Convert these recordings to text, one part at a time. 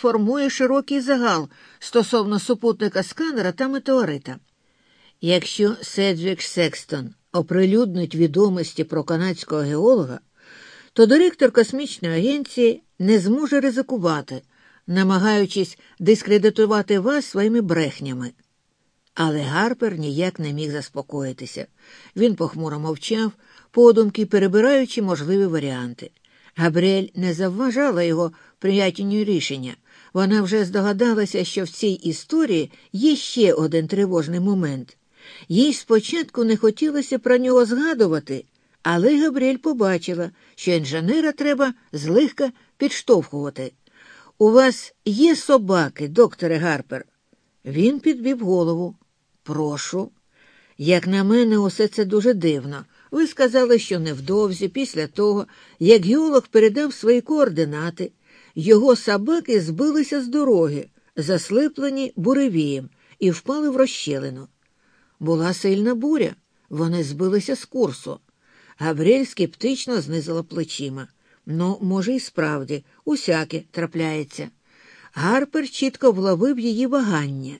формує широкий загал стосовно супутника сканера та метеорита. Якщо Седжвік Секстон оприлюднить відомості про канадського геолога, то директор космічної агенції не зможе ризикувати, намагаючись дискредитувати вас своїми брехнями. Але Гарпер ніяк не міг заспокоїтися. Він похмуро мовчав, подумки перебираючи можливі варіанти. Габріель не завважала його прийнятню рішення. Вона вже здогадалася, що в цій історії є ще один тривожний момент. Їй спочатку не хотілося про нього згадувати, але Габріель побачила, що інженера треба злегка підштовхувати. У вас є собаки, докторе Гарпер? Він підбів голову. Прошу. Як на мене, усе це дуже дивно. Ви сказали, що невдовзі, після того, як геолог передав свої координати, його собаки збилися з дороги, заслиплені буревієм, і впали в розщелину. Була сильна буря, вони збилися з курсу. Гавріль скептично знизила плечима. Ну, може, і справді, усяке трапляється. Гарпер чітко вловив її вагання.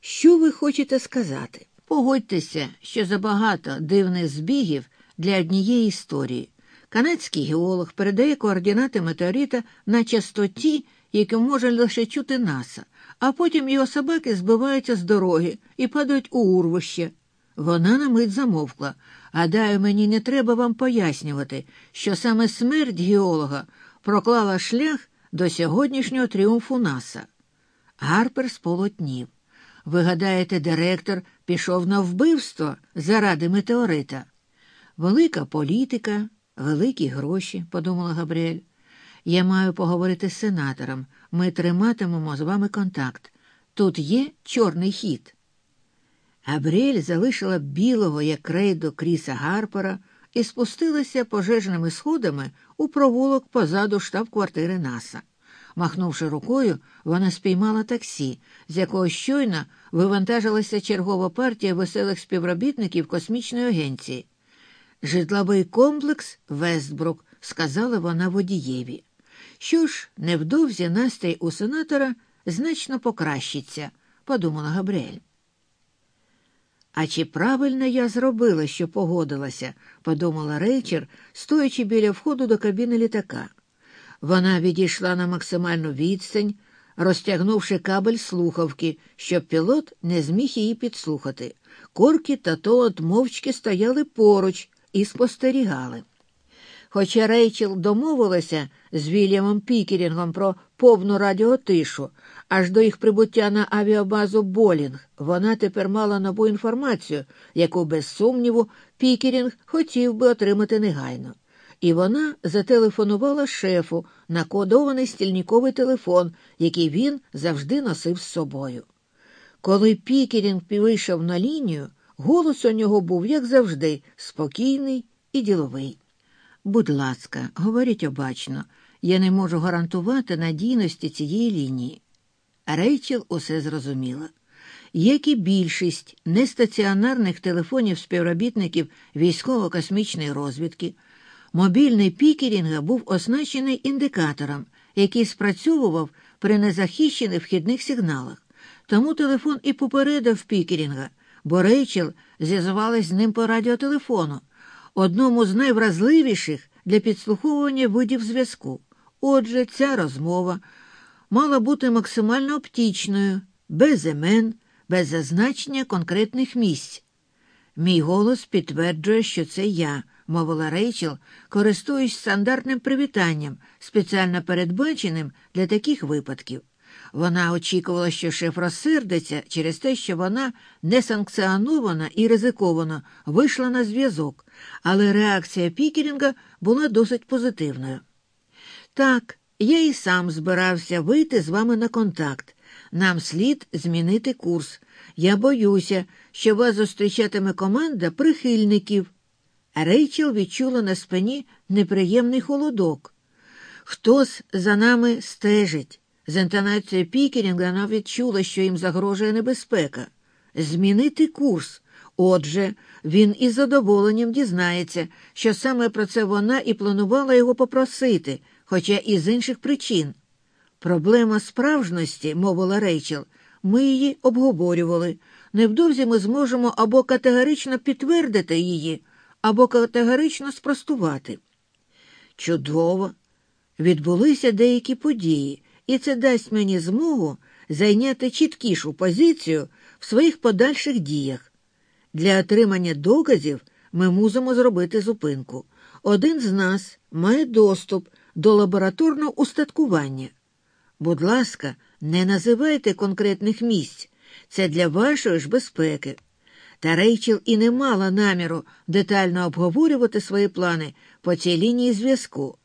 Що ви хочете сказати? Погодьтеся, що забагато дивних збігів для однієї історії. Канадський геолог передає координати метеорита на частоті, яку може лише чути наса, а потім його собаки збиваються з дороги і падають у урвище. Вона на мить замовкла. Гадаю, мені не треба вам пояснювати, що саме смерть геолога проклала шлях до сьогоднішнього тріумфу наса. Гарпер сполотнів. Ви гадаєте, директор пішов на вбивство заради метеорита? Велика політика, великі гроші, подумала Габріель. Я маю поговорити з сенатором. Ми триматимемо з вами контакт. Тут є чорний хід. Габріель залишила білого, як рейдо Кріса Гарпера, і спустилася пожежними сходами у провулок позаду штаб-квартири Наса. Махнувши рукою, вона спіймала таксі, з якого щойно вивантажилася чергова партія веселих співробітників космічної агенції. Житловий комплекс Вестбрук, сказала вона водієві. Що ж, невдовзі настрій у сенатора значно покращиться, подумала Габріель. А чи правильно я зробила, що погодилася, подумала Рейчер, стоячи біля входу до кабіни літака. Вона відійшла на максимальну відстань, розтягнувши кабель слухавки, щоб пілот не зміг її підслухати. Коркі та Толот мовчки стояли поруч і спостерігали. Хоча Рейчел домовилася з Вільямом Пікерінгом про повну радіотишу, аж до їх прибуття на авіабазу Болінг, вона тепер мала нову інформацію, яку, без сумніву, Пікерінг хотів би отримати негайно. І вона зателефонувала шефу на кодований стільниковий телефон, який він завжди носив з собою. Коли Пікерінг вийшов на лінію, голос у нього був, як завжди, спокійний і діловий. Будь ласка, говоріть обачно, я не можу гарантувати надійності цієї лінії. Рейчел усе зрозуміла. Як і більшість нестаціонарних телефонів співробітників військово-космічної розвідки, мобільний Пікерінга був оснащений індикатором, який спрацьовував при незахищених вхідних сигналах. Тому телефон і попередив Пікерінга, бо Рейчел зв'язувалась з ним по радіотелефону одному з найвразливіших для підслуховування видів зв'язку. Отже, ця розмова мала бути максимально оптічною, без імен, без зазначення конкретних місць. Мій голос підтверджує, що це я, мовила Рейчел, користуюсь стандартним привітанням, спеціально передбаченим для таких випадків. Вона очікувала, що шеф розсердиться через те, що вона несанкціонована і ризиковано вийшла на зв'язок, але реакція Пікерінга була досить позитивною. Так, я і сам збирався вийти з вами на контакт. Нам слід змінити курс. Я боюся, що вас зустрічатиме команда прихильників. Рейчел відчула на спині неприємний холодок. Хтось за нами стежить. З інтонацією Пікерінга вона відчула, що їм загрожує небезпека. Змінити курс. Отже, він із задоволенням дізнається, що саме про це вона і планувала його попросити, хоча і з інших причин. Проблема справжності, мовила Рейчел, ми її обговорювали. Невдовзі ми зможемо або категорично підтвердити її, або категорично спростувати. Чудово! Відбулися деякі події, і це дасть мені змогу зайняти чіткішу позицію в своїх подальших діях. Для отримання доказів ми мусимо зробити зупинку. Один з нас має доступ до лабораторного устаткування. Будь ласка, не називайте конкретних місць. Це для вашої ж безпеки. Та Рейчел і не мала наміру детально обговорювати свої плани по цій лінії зв'язку.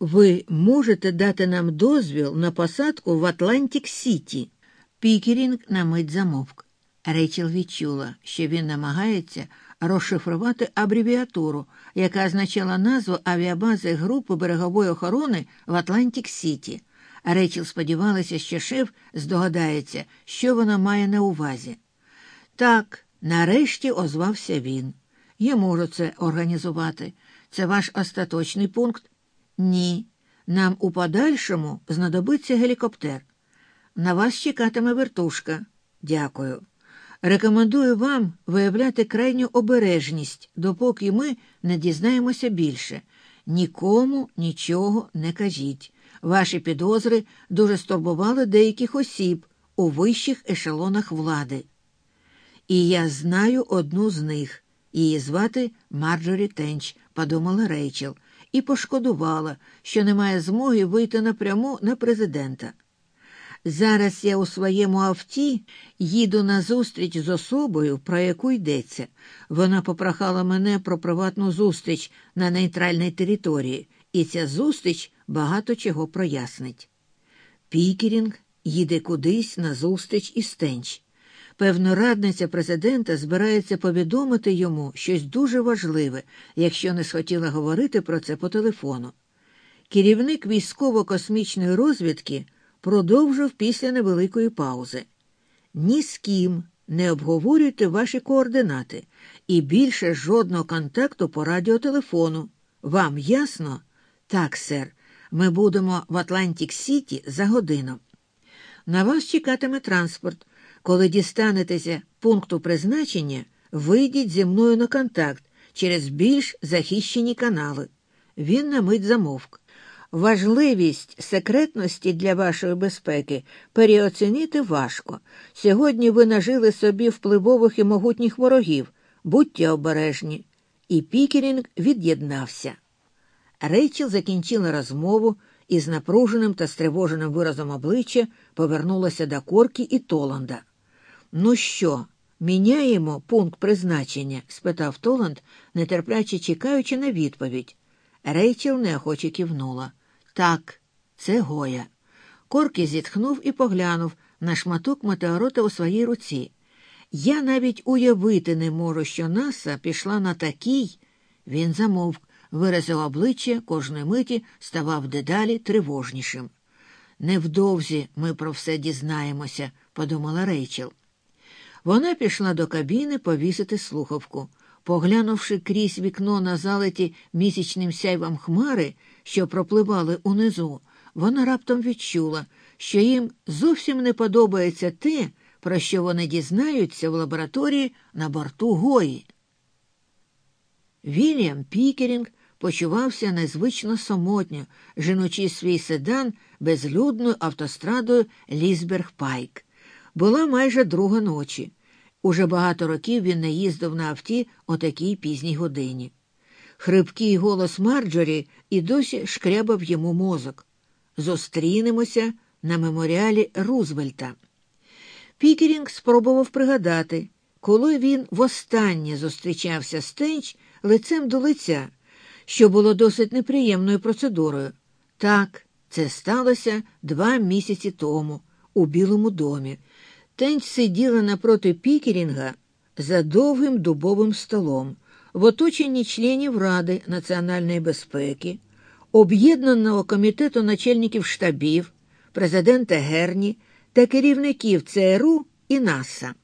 Ви можете дати нам дозвіл на посадку в Атлантик Сіті. Пікерінг на мить замовк. Рейчел відчула, що він намагається розшифрувати абревіатуру, яка означала назву авіабази групи берегової охорони в Атлантик Сіті. Рейчел сподівалася, що шеф здогадається, що вона має на увазі. Так, нарешті озвався він. Я можу це організувати. Це ваш остаточний пункт? Ні. Нам у подальшому знадобиться гелікоптер. На вас чекатиме вертушка. Дякую. Рекомендую вам виявляти крайню обережність, допоки ми не дізнаємося більше. Нікому нічого не кажіть. Ваші підозри дуже стурбували деяких осіб у вищих ешелонах влади. І я знаю одну з них. Її звати Марджорі Тенч, подумала Рейчел, і пошкодувала, що немає змоги вийти напряму на президента. Зараз я у своєму авті їду на зустріч з особою, про яку йдеться. Вона попрохала мене про приватну зустріч на нейтральній території, і ця зустріч багато чого прояснить. Пікерінг їде кудись на зустріч із Тенч. Певно, радниця президента збирається повідомити йому щось дуже важливе, якщо не схотіла говорити про це по телефону. Керівник військово-космічної розвідки продовжив після невеликої паузи. Ні з ким не обговорюйте ваші координати і більше жодного контакту по радіотелефону. Вам ясно? Так, сер. Ми будемо в Атлантик Сіті за годину. На вас чекатиме транспорт. Коли дістанетеся пункту призначення, вийдіть зі мною на контакт через більш захищені канали. Він на мить замовк. Важливість секретності для вашої безпеки переоцінити важко. Сьогодні ви нажили собі впливових і могутніх ворогів. Будьте обережні. І Пікерінг від'єднався. Рейчел закінчила розмову і з напруженим та стривоженим виразом обличчя повернулася до Корки і Толанда. Ну що, міняємо пункт призначення? спитав Толанд, нетерпляче чекаючи на відповідь. Рейчел неохоче кивнула. Так, це Гоя. Корки зітхнув і поглянув на шматок метеорота у своїй руці. Я навіть уявити не можу, що Наса пішла на такий. Він замовк, виразив обличчя кожної миті ставав дедалі тривожнішим. Невдовзі ми про все дізнаємося, подумала Рейчел. Вона пішла до кабіни повісити слухавку. Поглянувши крізь вікно на залиті місячним сяйвом хмари, що пропливали унизу, вона раптом відчула, що їм зовсім не подобається те, про що вони дізнаються в лабораторії на борту Гої. Вільям Пікерінг почувався незвично самотньо, женучи свій седан безлюдною автострадою Лісберг Пайк. Була майже друга ночі. Уже багато років він не їздив на авті о такій пізній годині. Хрипкий голос Марджорі і досі шкрябав йому мозок. Зустрінемося на меморіалі Рузвельта. Пікерінг спробував пригадати, коли він востаннє зустрічався з Тенч лицем до лиця, що було досить неприємною процедурою. Так, це сталося два місяці тому у Білому домі. Тенч сиділа напроти Пікерінга за довгим дубовим столом в оточенні членів Ради національної безпеки, Об'єднаного комітету начальників штабів, президента Герні та керівників ЦРУ і НАСА.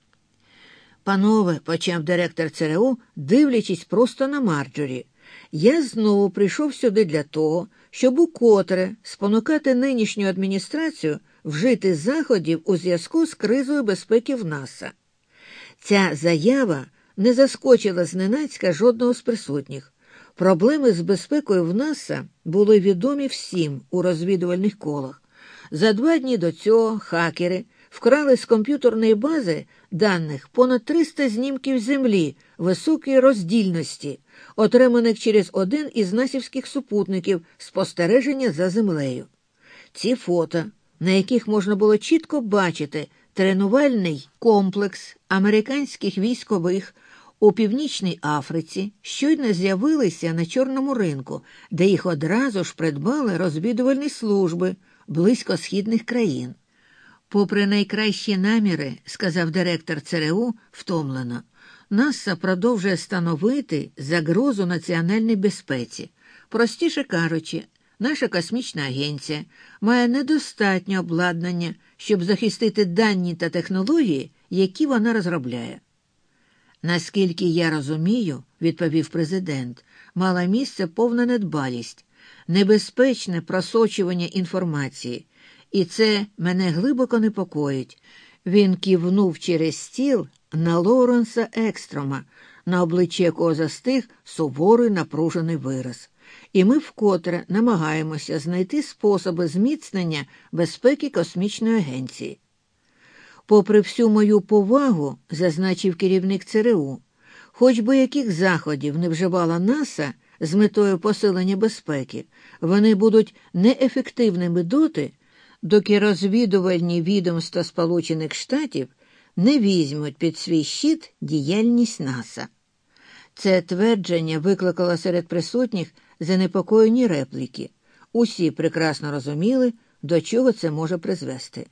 Панове, почав директор ЦРУ, дивлячись просто на Марджорі, Я знову прийшов сюди для того, щоб укотре спонукати нинішню адміністрацію вжити заходів у зв'язку з кризою безпеки в НАСА. Ця заява не заскочила зненацька жодного з присутніх. Проблеми з безпекою в НАСА були відомі всім у розвідувальних колах. За два дні до цього хакери вкрали з комп'ютерної бази даних понад 300 знімків землі високої роздільності, отриманих через один із насівських супутників спостереження за землею. Ці фото, на яких можна було чітко бачити тренувальний комплекс американських військових у Північній Африці, щойно з'явилися на чорному ринку, де їх одразу ж придбали розвідувальні служби близькосхідних країн. Попри найкращі наміри, сказав директор ЦРУ втомлено, НАСА продовжує становити загрозу національній безпеці. Простіше кажучи, наша космічна агенція має недостатньо обладнання, щоб захистити дані та технології, які вона розробляє. Наскільки я розумію, відповів президент, мала місце повна недбалість, небезпечне просочування інформації, і це мене глибоко непокоїть. Він кивнув через стіл на Лоуренса Екстрома, на обличчі якого застиг суворий напружений вираз. І ми вкотре намагаємося знайти способи зміцнення безпеки космічної агенції. Попри всю мою повагу, зазначив керівник ЦРУ, хоч би яких заходів не вживала НАСА з метою посилення безпеки, вони будуть неефективними доти, доки розвідувальні відомства Сполучених Штатів не візьмуть під свій щит діяльність НАСА. Це твердження викликало серед присутніх занепокоєні репліки. Усі прекрасно розуміли, до чого це може призвести.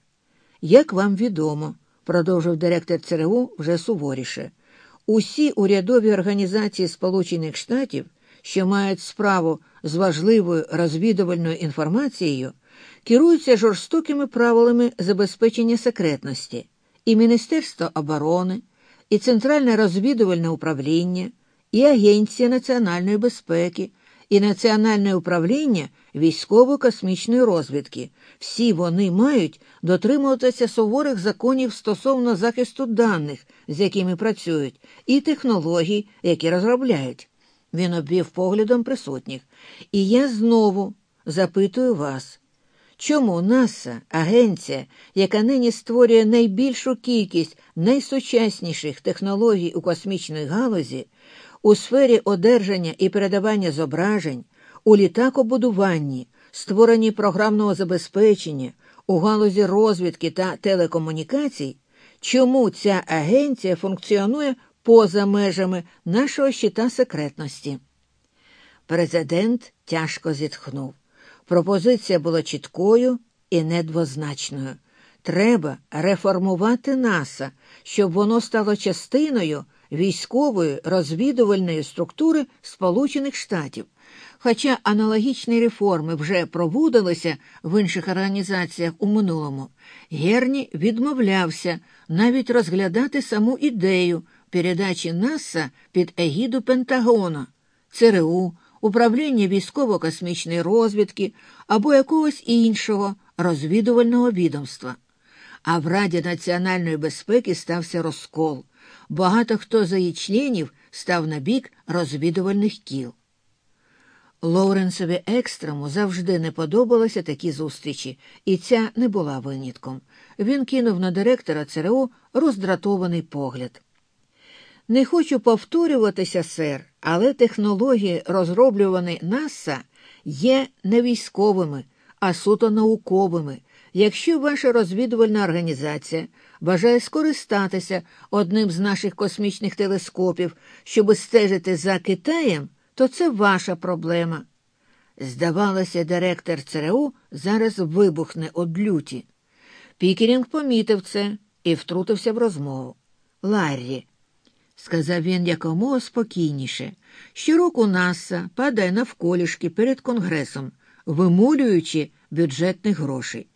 Як вам відомо, продовжив директор ЦРУ вже суворіше, усі урядові організації Сполучених Штатів, що мають справу з важливою розвідувальною інформацією, керуються жорстокими правилами забезпечення секретності, і Міністерство оборони, і Центральне розвідувальне управління, і Агенція національної безпеки і Національне управління військово-космічної розвідки. Всі вони мають дотримуватися суворих законів стосовно захисту даних, з якими працюють, і технологій, які розробляють. Він обвів поглядом присутніх. І я знову запитую вас. Чому НАСА, агенція, яка нині створює найбільшу кількість найсучасніших технологій у космічній галузі, у сфері одержання і передавання зображень, у літакобудуванні, створенні програмного забезпечення, у галузі розвідки та телекомунікацій, чому ця агенція функціонує поза межами нашого щита секретності? Президент тяжко зітхнув. Пропозиція була чіткою і недвозначною. Треба реформувати НАСА, щоб воно стало частиною військової розвідувальної структури Сполучених Штатів. Хоча аналогічні реформи вже проводилися в інших організаціях у минулому, Герні відмовлявся навіть розглядати саму ідею передачі НАСА під егіду Пентагона, ЦРУ, управління військово-космічної розвідки або якогось іншого розвідувального відомства. А в Раді національної безпеки стався розкол багато хто за її членів став на бік розвідувальних кіл. Лоуренсові Екстрому завжди не подобалися такі зустрічі, і ця не була винятком. Він кинув на директора ЦРУ роздратований погляд. Не хочу повторюватися, сер, але технології, розроблювані НАСА, є не військовими, а суто науковими. Якщо ваша розвідувальна організація бажає скористатися одним з наших космічних телескопів, щоб стежити за Китаєм, то це ваша проблема. Здавалося, директор ЦРУ зараз вибухне од люті. Пікерінг помітив це і втрутився в розмову. Ларрі, сказав він якомога спокійніше, щороку НАСА падає навколішки перед Конгресом, вимулюючи бюджетних грошей.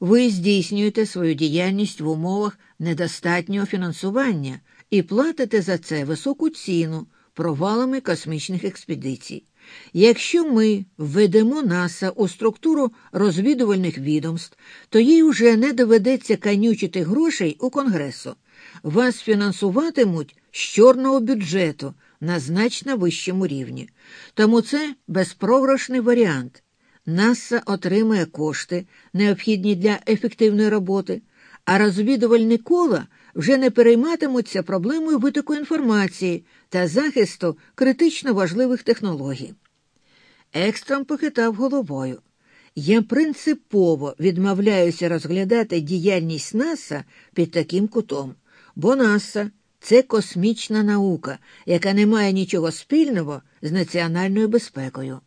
Ви здійснюєте свою діяльність в умовах недостатнього фінансування і платите за це високу ціну провалами космічних експедицій. Якщо ми введемо НАСА у структуру розвідувальних відомств, то їй уже не доведеться канючити грошей у Конгресу. Вас фінансуватимуть з чорного бюджету на значно вищому рівні. Тому це безпрограшний варіант. НАСА отримає кошти, необхідні для ефективної роботи, а розвідувальні кола вже не перейматимуться проблемою витоку інформації та захисту критично важливих технологій. Екстром похитав головою. Я принципово відмовляюся розглядати діяльність НАСА під таким кутом, бо НАСА це космічна наука, яка не має нічого спільного з національною безпекою.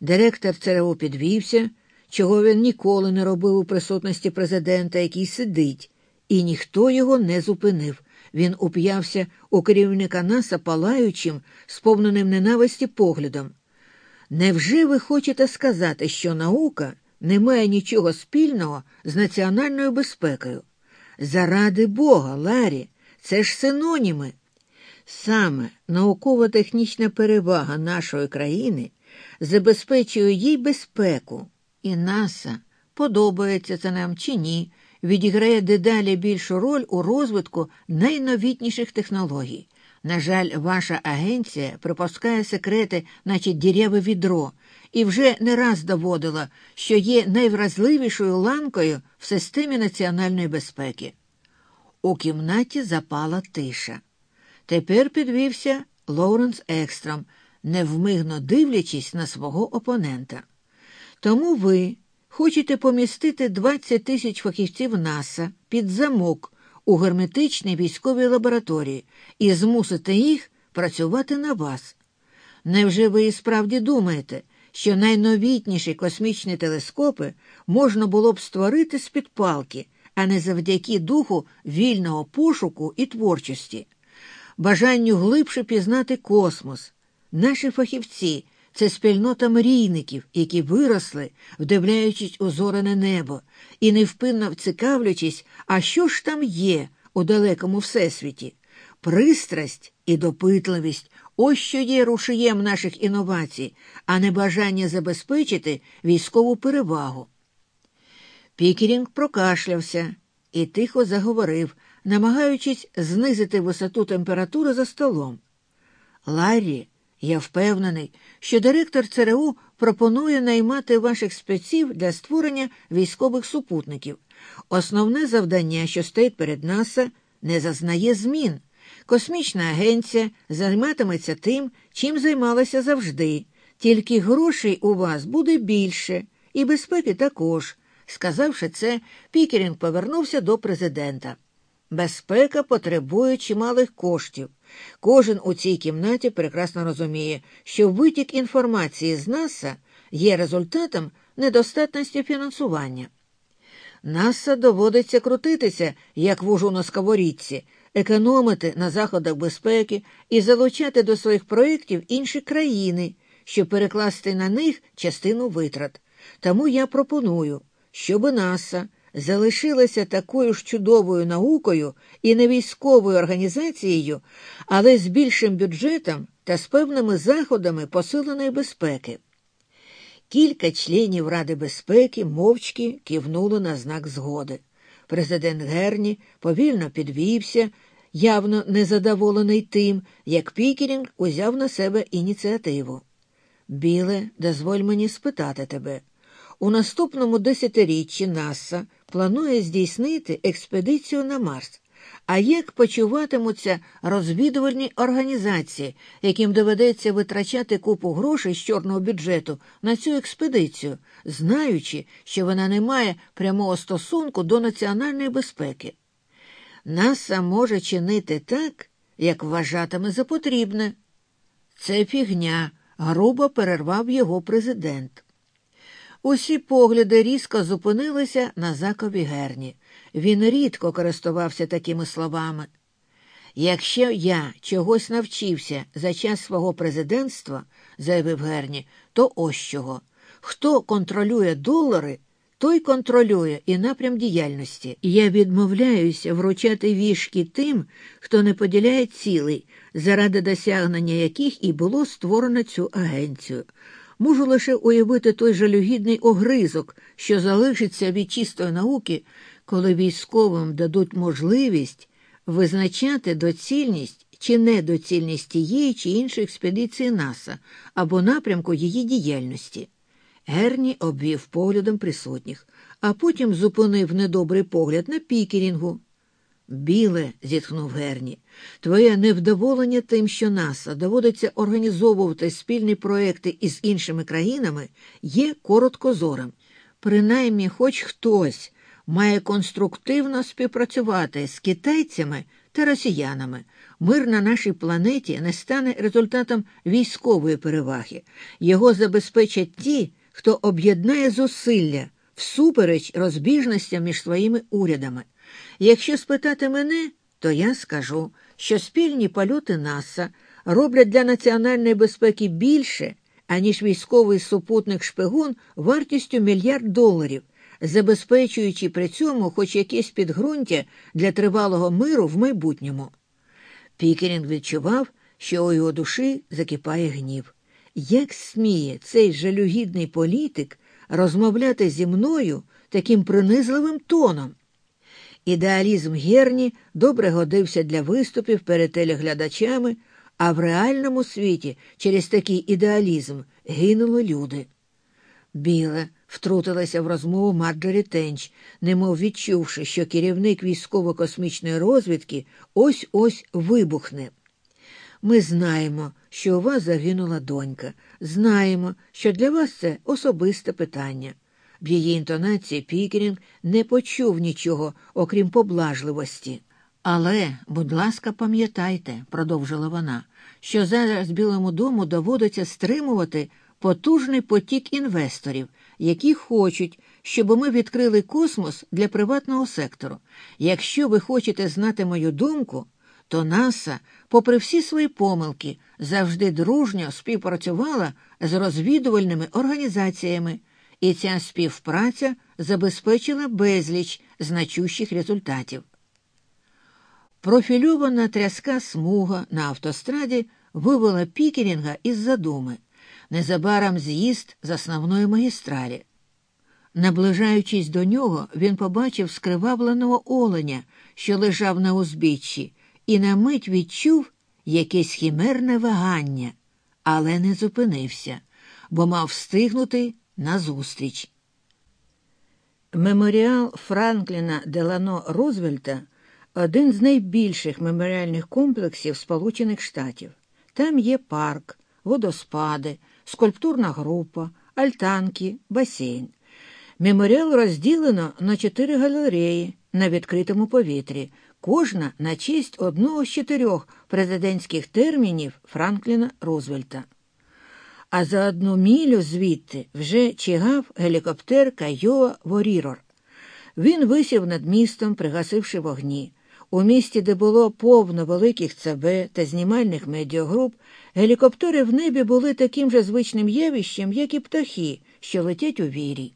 Директор ЦРУ підвівся, чого він ніколи не робив у присутності президента, який сидить, і ніхто його не зупинив. Він уп'явся у керівника НАСА палаючим, сповненим ненависті поглядом. Невже ви хочете сказати, що наука не має нічого спільного з національною безпекою? Заради Бога, Ларі, це ж синоніми. Саме науково-технічна перевага нашої країни забезпечує їй безпеку, і НАСА, подобається це нам чи ні, відіграє дедалі більшу роль у розвитку найновітніших технологій. На жаль, ваша агенція припускає секрети, наче діряве відро, і вже не раз доводила, що є найвразливішою ланкою в системі національної безпеки. У кімнаті запала тиша. Тепер підвівся Лоуренс Екстром, невмигно дивлячись на свого опонента. Тому ви хочете помістити 20 тисяч фахівців НАСА під замок у герметичній військовій лабораторії і змусити їх працювати на вас. Невже ви і справді думаєте, що найновітніші космічні телескопи можна було б створити з під палки, а не завдяки духу вільного пошуку і творчості, бажанню глибше пізнати космос, наші фахівці це спільнота мрійників, які виросли, вдивляючись у зорене небо, і невпинно цікавлячись, а що ж там є у далекому всесвіті. Пристрасть і допитливість ось що є рушієм наших інновацій, а не бажання забезпечити військову перевагу. Пікерінг прокашлявся і тихо заговорив, намагаючись знизити висоту температури за столом. Ларрі, я впевнений, що директор ЦРУ пропонує наймати ваших спеців для створення військових супутників. Основне завдання, що стоїть перед НАСА, не зазнає змін. Космічна агенція займатиметься тим, чим займалася завжди, тільки грошей у вас буде більше, і безпеки також. Сказавши це, Пікерінг повернувся до президента. Безпека потребує чималих коштів. Кожен у цій кімнаті прекрасно розуміє, що витік інформації з НАСА є результатом недостатності фінансування. НАСА доводиться крутитися, як вужу на сковорідці, економити на заходах безпеки і залучати до своїх проєктів інші країни, щоб перекласти на них частину витрат. Тому я пропоную, щоб НАСА залишилася такою ж чудовою наукою і не військовою організацією, але з більшим бюджетом та з певними заходами посиленої безпеки. Кілька членів Ради безпеки мовчки кивнули на знак згоди. Президент Герні повільно підвівся, явно незадоволений тим, як Пікерінг узяв на себе ініціативу. Біле, дозволь мені спитати тебе. У наступному десятиріччі НАСА планує здійснити експедицію на Марс. А як почуватимуться розвідувальні організації, яким доведеться витрачати купу грошей з чорного бюджету на цю експедицію, знаючи, що вона не має прямого стосунку до національної безпеки? НАСА може чинити так, як вважатиме за потрібне. Це фігня, грубо перервав його президент. Усі погляди різко зупинилися на закові герні. Він рідко користувався такими словами. Якщо я чогось навчився за час свого президентства, заявив Герні, то ось чого. Хто контролює долари, той контролює і напрям діяльності. Я відмовляюся вручати вішки тим, хто не поділяє цілей, заради досягнення яких і було створено цю агенцію. Можу лише уявити той жалюгідний огризок, що залишиться від чистої науки, коли військовим дадуть можливість визначати доцільність чи недоцільність тієї чи іншої експедиції НАСА або напрямку її діяльності. Герні обвів поглядом присутніх, а потім зупинив недобрий погляд на пікерінгу. Біле, зітхнув Герні, твоє невдоволення тим, що НАСА доводиться організовувати спільні проекти із іншими країнами, є короткозорим. Принаймні, хоч хтось має конструктивно співпрацювати з китайцями та росіянами. Мир на нашій планеті не стане результатом військової переваги. Його забезпечать ті, хто об'єднає зусилля всупереч розбіжностям між своїми урядами. Якщо спитати мене, то я скажу, що спільні польоти НАСА роблять для національної безпеки більше, аніж військовий супутник шпигун вартістю мільярд доларів, забезпечуючи при цьому хоч якесь підґрунтя для тривалого миру в майбутньому. Пікерінг відчував, що у його душі закипає гнів. Як сміє цей жалюгідний політик розмовляти зі мною таким принизливим тоном? Ідеалізм Герні добре годився для виступів перед телеглядачами, а в реальному світі через такий ідеалізм гинули люди. Біле втрутилася в розмову Марджорі Тенч, немов відчувши, що керівник військово-космічної розвідки ось ось вибухне. Ми знаємо, що у вас загинула донька, знаємо, що для вас це особисте питання. В її інтонації Пікерінг не почув нічого, окрім поблажливості. Але, будь ласка, пам'ятайте, продовжила вона, що зараз Білому дому доводиться стримувати потужний потік інвесторів, які хочуть, щоб ми відкрили космос для приватного сектору. Якщо ви хочете знати мою думку, то НАСА, попри всі свої помилки, завжди дружньо співпрацювала з розвідувальними організаціями, і ця співпраця забезпечила безліч значущих результатів. Профільована тряска смуга на автостраді вивела Пікерінга із задуми, незабаром з'їзд з основної магістралі. Наближаючись до нього, він побачив скривавленого оленя, що лежав на узбіччі, і на мить відчув якесь хімерне вагання, але не зупинився, бо мав встигнути назустріч. Меморіал Франкліна Делано Рузвельта один з найбільших меморіальних комплексів Сполучених Штатів. Там є парк, водоспади, скульптурна група, альтанки, басейн. Меморіал розділено на чотири галереї на відкритому повітрі, кожна на честь одного з чотирьох президентських термінів Франкліна Рузвельта. А за одну мілю звідти вже чигав гелікоптер Кайоа Ворірор. Він висів над містом, пригасивши вогні. У місті, де було повно великих ЦБ та знімальних медіагруп, гелікоптери в небі були таким же звичним явищем, як і птахи, що летять у вірі.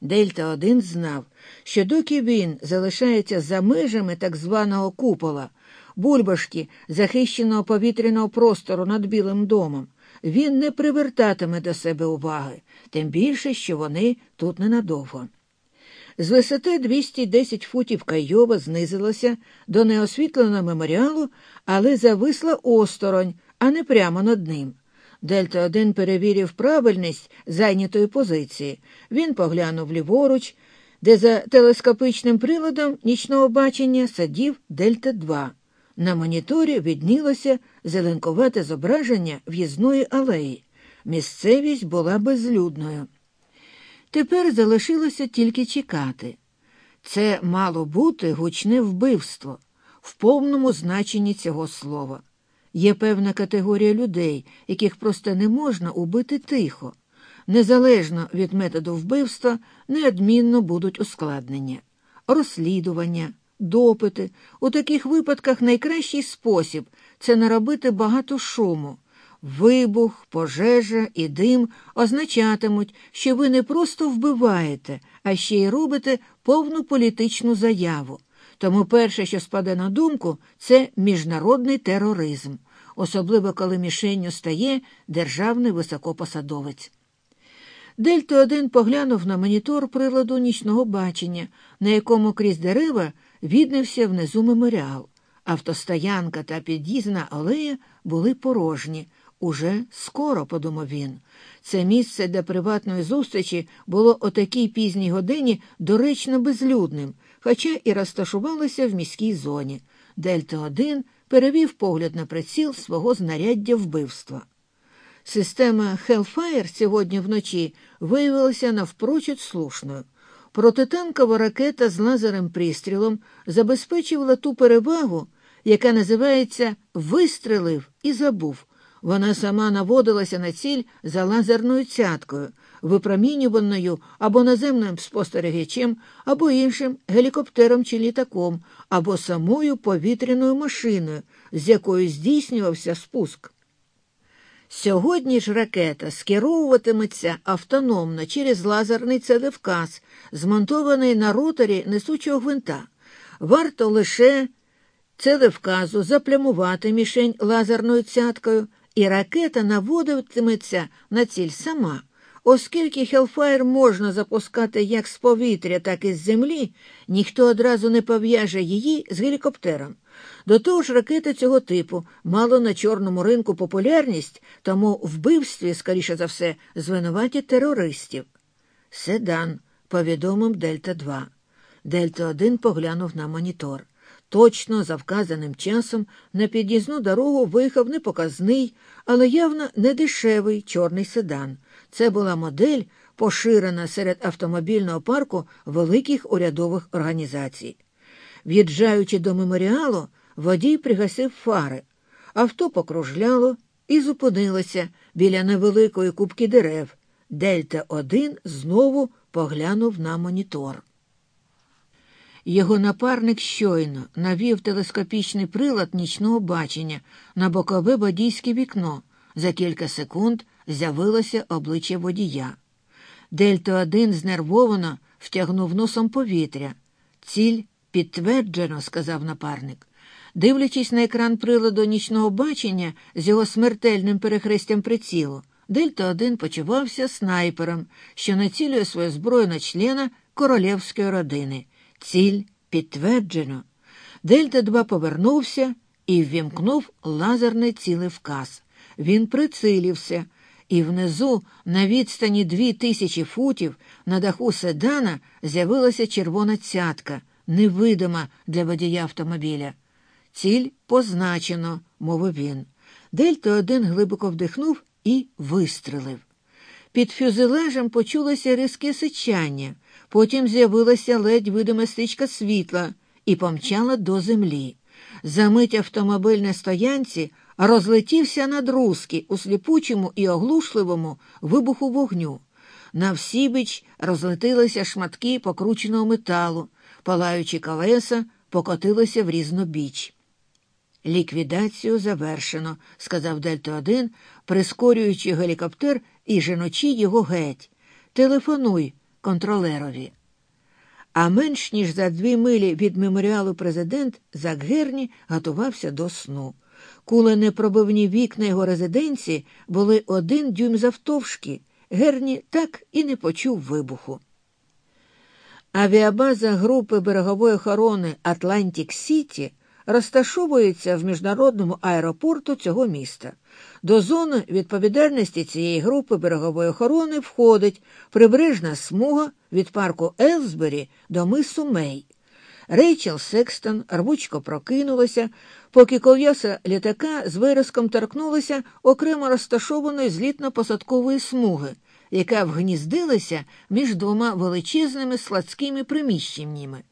Дельта 1 знав, що доки він залишається за межами так званого купола, бульбашки захищеного повітряного простору над Білим домом, він не привертатиме до себе уваги, тим більше, що вони тут ненадовго. З висоти 210 футів Кайова знизилася до неосвітленого меморіалу, але зависла осторонь, а не прямо над ним. Дельта 1 перевірив правильність зайнятої позиції. Він поглянув ліворуч, де за телескопичним приладом нічного бачення сидів Дельта 2. На моніторі віднілося зеленковате зображення в'їзної алеї. Місцевість була безлюдною. Тепер залишилося тільки чекати. Це мало бути гучне вбивство в повному значенні цього слова. Є певна категорія людей, яких просто не можна убити тихо. Незалежно від методу вбивства, неодмінно будуть ускладнення, розслідування, допити. У таких випадках найкращий спосіб це наробити багато шуму. Вибух, пожежа і дим означатимуть, що ви не просто вбиваєте, а ще й робите повну політичну заяву. Тому перше, що спаде на думку, це міжнародний тероризм, особливо коли мішенню стає державний високопосадовець. Дельта 1 поглянув на монітор приладу нічного бачення, на якому крізь дерева виднівся внизу меморіал. Автостоянка та під'їзна алея були порожні. Уже скоро, подумав він. Це місце для приватної зустрічі було о такій пізній годині доречно безлюдним, хоча і розташувалося в міській зоні. Дельта 1 перевів погляд на приціл свого знаряддя вбивства. Система Hellfire сьогодні вночі виявилася навпрочуд слушною. Протитанкова ракета з лазером пристрілом забезпечувала ту перевагу, яка називається вистрелив і забув. Вона сама наводилася на ціль за лазерною цяткою, випромінюваною або наземним спостерігачем, або іншим гелікоптером чи літаком, або самою повітряною машиною, з якою здійснювався спуск. Сьогодні ж ракета скеровуватиметься автономно через лазерний целевказ, змонтований на роторі несучого гвинта. Варто лише целевказу заплямувати мішень лазерною цяткою, і ракета наводитиметься на ціль сама. Оскільки Хелфайр можна запускати як з повітря, так і з землі, ніхто одразу не пов'яже її з гелікоптером. До того ж, ракети цього типу мало на чорному ринку популярність, тому у вбивстві, скоріше за все, звинуватять терористів. Седан, повідомив Дельта 2. Дельта 1 поглянув на монітор. Точно за вказаним часом на під'їзну дорогу виїхав непоказний, але явно недешевий чорний седан. Це була модель, поширена серед автомобільного парку великих урядових організацій. В'їжджаючи до меморіалу, водій пригасив фари. Авто покружляло і зупинилося біля невеликої кубки дерев. Дельта 1 знову поглянув на монітор. Його напарник щойно навів телескопічний прилад нічного бачення на бокове водійське вікно. За кілька секунд з'явилося обличчя водія. Дельта 1 знервовано втягнув носом повітря. Ціль підтверджено, сказав напарник. Дивлячись на екран приладу нічного бачення з його смертельним перехрестям прицілу, Дельта 1 почувався снайпером, що націлює свою зброю на члена королівської родини. Ціль підтверджено. Дельта 2 повернувся і ввімкнув лазерний цілий вказ. Він прицилився, і внизу, на відстані дві тисячі футів, на даху седана з'явилася червона цятка, невидима для водія автомобіля. Ціль позначено, мовив він. Дельта один глибоко вдихнув і вистрелив. Під фюзележем почулося різке сичання, потім з'явилася ледь видима стичка світла і помчала до землі. Замить автомобиль на стоянці розлетівся над руски у сліпучому і оглушливому вибуху вогню. На всібіч розлетилися шматки покрученого металу, палаючи колеса, покотилися в різну біч. Ліквідацію завершено, сказав Дельта 1 прискорюючи гелікоптер і женочі його геть. Телефонуй контролерові. А менш ніж за дві милі від меморіалу президента Зак Герні готувався до сну. Куленепробивні вікна його резиденції були один дюйм завтовшки. Герні так і не почув вибуху. Авіабаза групи берегової охорони Атлантик Сіті розташовується в міжнародному аеропорту цього міста. До зони відповідальності цієї групи берегової охорони входить прибережна смуга від парку Елсбері до мису Мей. Рейчел Секстон рвучко прокинулася, поки кол'яса літака з виразком торкнулася окремо розташованої злітно-посадкової смуги, яка вгніздилася між двома величезними складськими приміщеннями.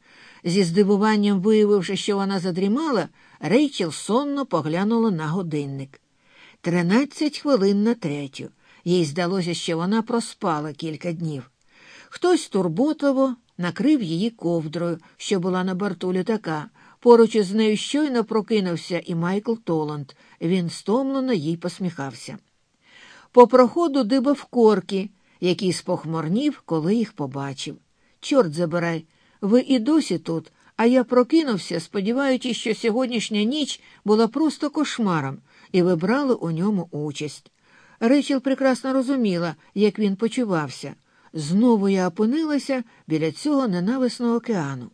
Зі здивуванням виявивши, що вона задрімала, Рейчел сонно поглянула на годинник. Тринадцять хвилин на третю. Їй здалося, що вона проспала кілька днів. Хтось турботово накрив її ковдрою, що була на борту літака. Поруч із нею щойно прокинувся і Майкл Толанд. Він стомлено їй посміхався. По проходу дибав корки, який спохмурнів, коли їх побачив. Чорт забирай, ви і досі тут, а я прокинувся, сподіваючись, що сьогоднішня ніч була просто кошмаром, і ви брали у ньому участь. Рейчел прекрасно розуміла, як він почувався. Знову я опинилася біля цього ненависного океану.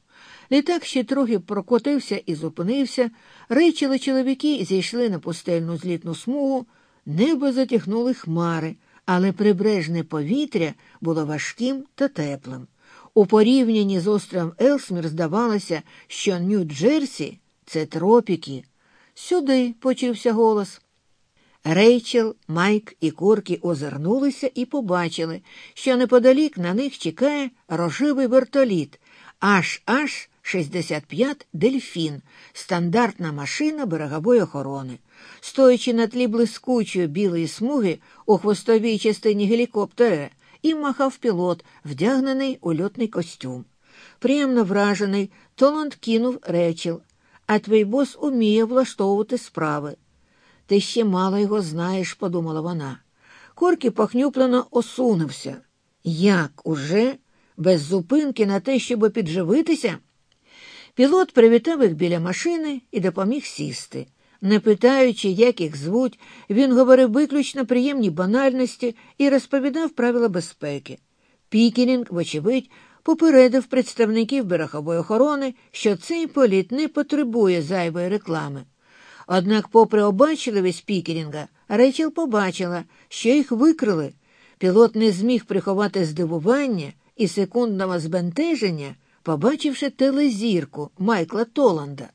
Літак ще трохи прокотився і зупинився. Рейчел і чоловіки зійшли на пустельну злітну смугу, небо затягнули хмари, але прибережне повітря було важким та теплим. У порівнянні з островом Елсмір здавалося, що Нью-Джерсі це тропіки. Сюди, почувся голос. Рейчел, Майк і Коркі озирнулися і побачили, що неподалік на них чекає рожевий вертоліт, аж аж 65 дельфін, стандартна машина берегової охорони. Стоячи на тлі блискучої білої смуги у хвостовій частині гелікоптера, і махав пілот, вдягнений у льотний костюм. Приємно вражений, Толанд кинув речіл, а твій бос уміє влаштовувати справи. Ти ще мало його знаєш, подумала вона. Коркі похнюплено осунувся. Як уже? Без зупинки на те, щоб підживитися? Пілот привітав їх біля машини і допоміг сісти. Не питаючи, як їх звуть, він говорив виключно приємні банальності і розповідав правила безпеки. Пікерінг, вочевидь, попередив представників берегової охорони, що цей політ не потребує зайвої реклами. Однак, попри обачливість Пікерінга, Рейчел побачила, що їх викрили. Пілот не зміг приховати здивування і секундного збентеження, побачивши телезірку Майкла Толанда.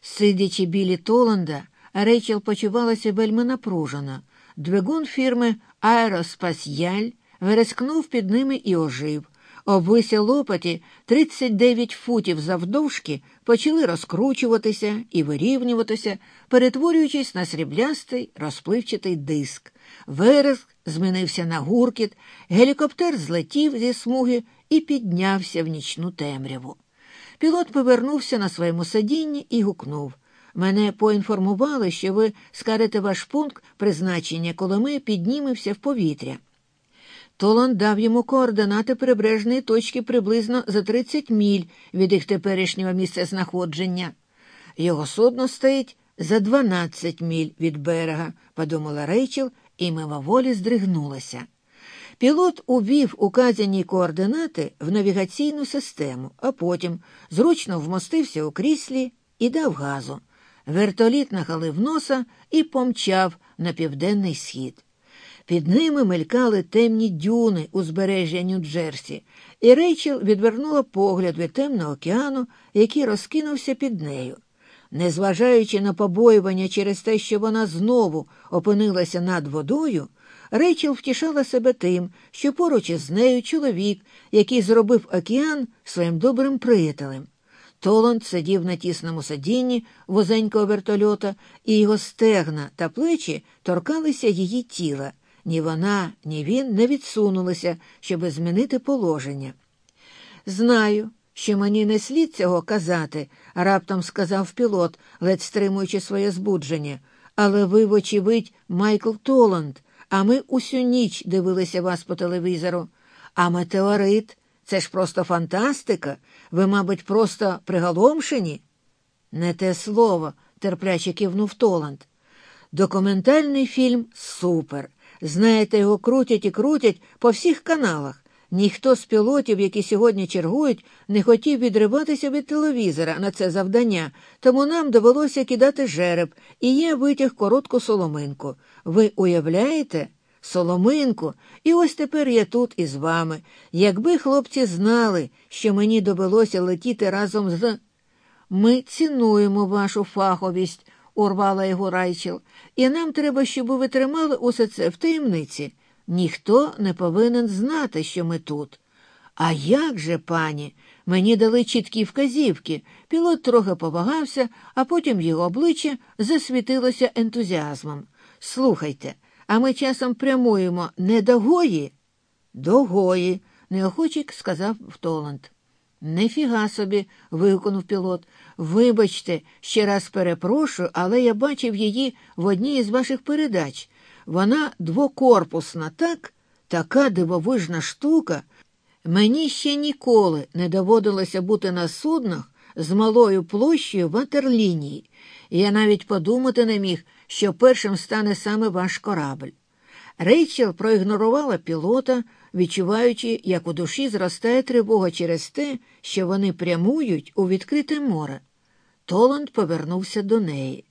Сидячи білі Толанда, Рейчел почувалася вельми напружено. Двигун фірми Аероспасьяль верескнув під ними і ожив. Обвися лопаті 39 футів завдовжки почали розкручуватися і вирівнюватися, перетворюючись на сріблястий розпливчатий диск. Вереск змінився на гуркіт, гелікоптер злетів зі смуги і піднявся в нічну темряву. Пілот повернувся на своєму сидінні і гукнув. Мене поінформували, що ви скажете ваш пункт призначення, коли ми піднімемося в повітря. Толон дав йому координати прибережної точки приблизно за 30 міль від їх теперішнього місця знаходження. Його судно стоїть за 12 міль від берега, подумала Рейчел і мимоволі здригнулася. Пілот увів указані координати в навігаційну систему, а потім зручно вмостився у кріслі і дав газу. Вертоліт нахалив носа і помчав на південний схід. Під ними мелькали темні дюни узбережжя Нью-Джерсі, і Рейчел відвернула погляд від темного океану, який розкинувся під нею. Незважаючи на побоювання через те, що вона знову опинилася над водою, Рейчел втішала себе тим, що поруч із нею чоловік, який зробив океан своїм добрим приятелем. Толанд сидів на тісному сидінні возенького вертольота, і його стегна та плечі торкалися її тіла. Ні вона, ні він не відсунулися, щоби змінити положення. Знаю, що мені не слід цього казати, раптом сказав пілот, ледь стримуючи своє збудження. Але ви, вочевидь, Майкл Толанд, а ми усю ніч дивилися вас по телевізору. А метеорит це ж просто фантастика. Ви, мабуть, просто приголомшені? Не те слово, терпляче кивнув Толанд. Документальний фільм супер. Знаєте, його крутять і крутять по всіх каналах. Ніхто з пілотів, які сьогодні чергують, не хотів відриватися від телевізора на це завдання, тому нам довелося кидати жереб, і я витяг коротку соломинку. Ви уявляєте? Соломинку, і ось тепер я тут із вами. Якби хлопці знали, що мені довелося летіти разом з. Ми цінуємо вашу фаховість, урвала його Райчел, і нам треба, щоб ви тримали усе це в таємниці. Ніхто не повинен знати, що ми тут. А як же, пані? Мені дали чіткі вказівки. Пілот трохи повагався, а потім його обличчя засвітилося ентузіазмом. Слухайте, а ми часом прямуємо не до гої? До гої. неохоче сказав Толанд. Нефіга собі, вигукнув пілот. Вибачте, ще раз перепрошую, але я бачив її в одній із ваших передач. Вона двокорпусна, так? Така дивовижна штука. Мені ще ніколи не доводилося бути на суднах з малою площею ватерлінії, і я навіть подумати не міг, що першим стане саме ваш корабль. Рейчел проігнорувала пілота, відчуваючи, як у душі зростає тривога через те, що вони прямують у відкрите море. Толанд повернувся до неї.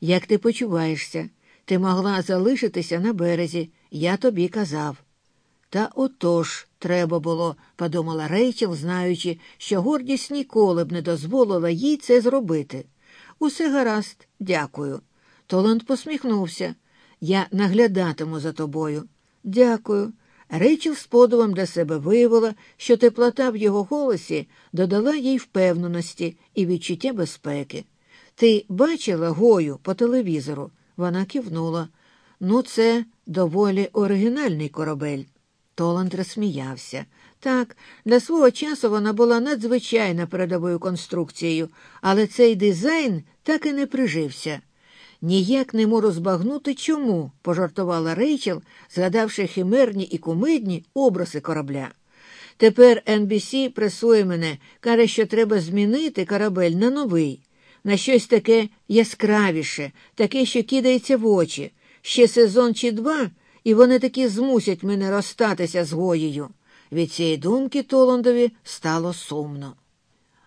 Як ти почуваєшся? Ти могла залишитися на березі, я тобі казав. Та отож треба було, подумала Рейчел, знаючи, що гордість ніколи б не дозволила їй це зробити. Усе гаразд, дякую. Толанд посміхнувся. Я наглядатиму за тобою. Дякую. Рейчел з подивом для себе виявила, що теплота в його голосі додала їй впевненості і відчуття безпеки. Ти бачила Гою по телевізору? Вона кивнула. Ну, це доволі оригінальний корабель. Толанд розсміявся. Так, для свого часу вона була надзвичайно передовою конструкцією, але цей дизайн так і не прижився. Ніяк не можу збагнути чому, пожартувала Рейчел, згадавши химерні і кумидні образи корабля. Тепер NBC пресує мене, каже, що треба змінити корабель на новий, на щось таке яскравіше, таке, що кидається в очі. Ще сезон чи два, і вони таки змусять мене розстатися з Гоєю. Від цієї думки Толандові стало сумно.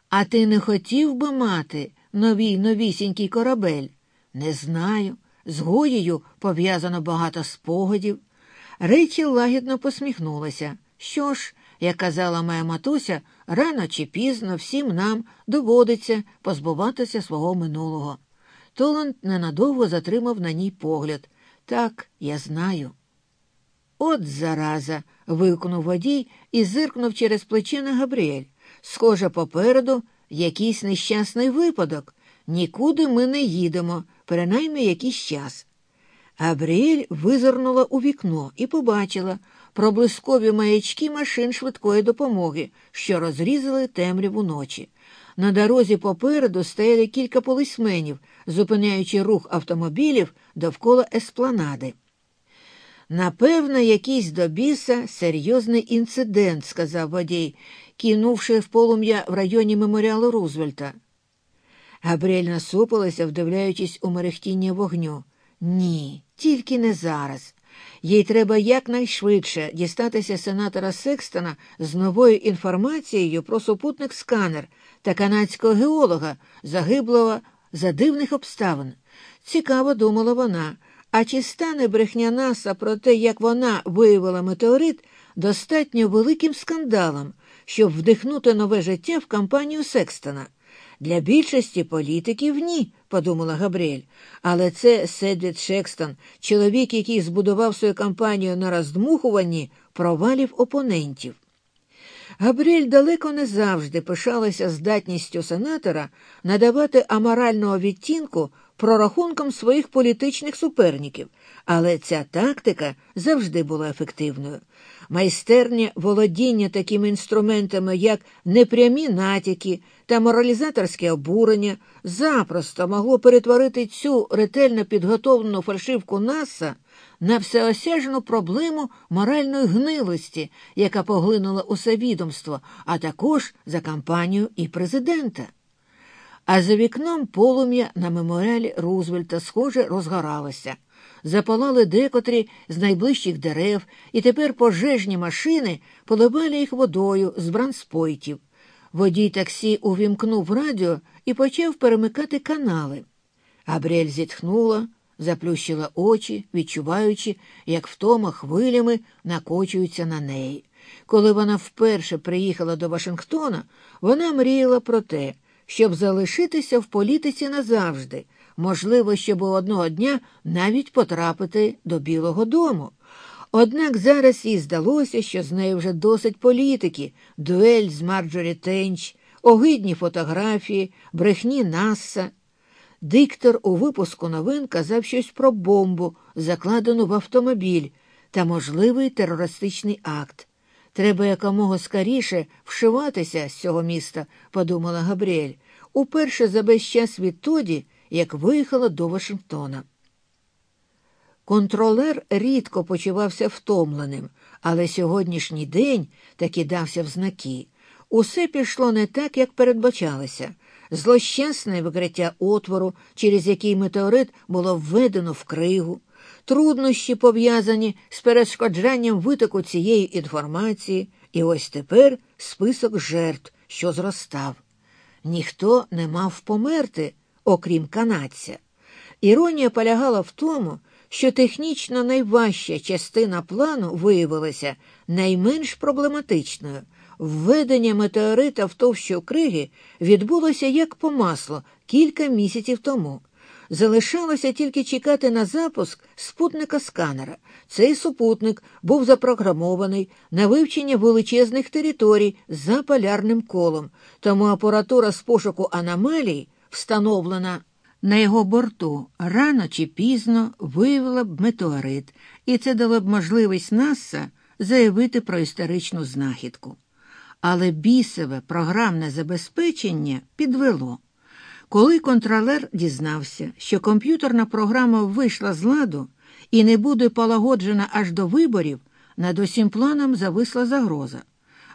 А ти не хотів би мати новий новісінький корабель? Не знаю. З Гоєю пов'язано багато спогадів. Рейчел лагідно посміхнулася. Що ж, як казала моя матуся, рано чи пізно всім нам доводиться позбуватися свого минулого. Толанд ненадовго затримав на ній погляд. Так, я знаю. От зараза. вигукнув водій і зиркнув через плече на Габріель. Схоже, попереду якийсь нещасний випадок. Нікуди ми не їдемо, принаймні якийсь час. Габріель визирнула у вікно і побачила проблискові маячки машин швидкої допомоги, що розрізали темряву ночі. На дорозі попереду стояли кілька полисменів, зупиняючи рух автомобілів довкола еспланади. Напевно, якийсь до біса серйозний інцидент, сказав водій, кинувши в полум'я в районі меморіалу Рузвельта. Габріель насупилася, вдивляючись у мерехтіння вогню. Ні, тільки не зараз. Їй треба якнайшвидше дістатися сенатора Секстона з новою інформацією про супутник сканер та канадського геолога, загиблого за дивних обставин. Цікаво думала вона. А чи стане брехня Наса про те, як вона виявила метеорит, достатньо великим скандалом, щоб вдихнути нове життя в кампанію Секстона? Для більшості політиків ні, подумала Габріель. Але це Седвіт Шекстон, чоловік, який збудував свою кампанію на роздмухуванні провалів опонентів. Габріель далеко не завжди пишалася здатністю сенатора надавати аморального відтінку прорахунком своїх політичних суперників, але ця тактика завжди була ефективною. Майстерня володіння такими інструментами, як непрямі натяки та моралізаторське обурення, запросто могло перетворити цю ретельно підготовлену фальшивку НАСА на всеосяжну проблему моральної гнилості, яка поглинула усе відомство, а також за кампанію і президента. А за вікном полум'я на меморіалі Рузвельта, схоже, розгоралося. Запалали декотрі з найближчих дерев, і тепер пожежні машини поливали їх водою з бранспойтів. Водій таксі увімкнув радіо і почав перемикати канали. Габріель зітхнула, заплющила очі, відчуваючи, як втома хвилями накочуються на неї. Коли вона вперше приїхала до Вашингтона, вона мріяла про те, щоб залишитися в політиці назавжди, можливо, щоб одного дня навіть потрапити до Білого дому. Однак зараз їй здалося, що з нею вже досить політики, дуель з Марджорі Тенч, огидні фотографії, брехні Насса. Диктор у випуску новин казав щось про бомбу, закладену в автомобіль, та можливий терористичний акт. Треба якомога скоріше вшиватися з цього міста, подумала Габріель, уперше за весь час відтоді, як виїхала до Вашингтона. Контролер рідко почувався втомленим, але сьогоднішній день таки дався в знаки. Усе пішло не так, як передбачалося. Злощасне викриття отвору, через який метеорит було введено в кригу, труднощі пов'язані з перешкоджанням витоку цієї інформації, і ось тепер список жертв, що зростав. Ніхто не мав померти, окрім канадця. Іронія полягала в тому, що технічно найважча частина плану виявилася найменш проблематичною. Введення метеорита в товщу криги відбулося як по маслу кілька місяців тому. Залишалося тільки чекати на запуск спутника сканера. Цей супутник був запрограмований на вивчення величезних територій за полярним колом, тому апаратура з пошуку аномалій, встановлена на його борту, рано чи пізно виявила б метеорит, і це дало б можливість НАСА заявити про історичну знахідку. Але бісове програмне забезпечення підвело. Коли контролер дізнався, що комп'ютерна програма вийшла з ладу і не буде полагоджена аж до виборів, над усім планом зависла загроза.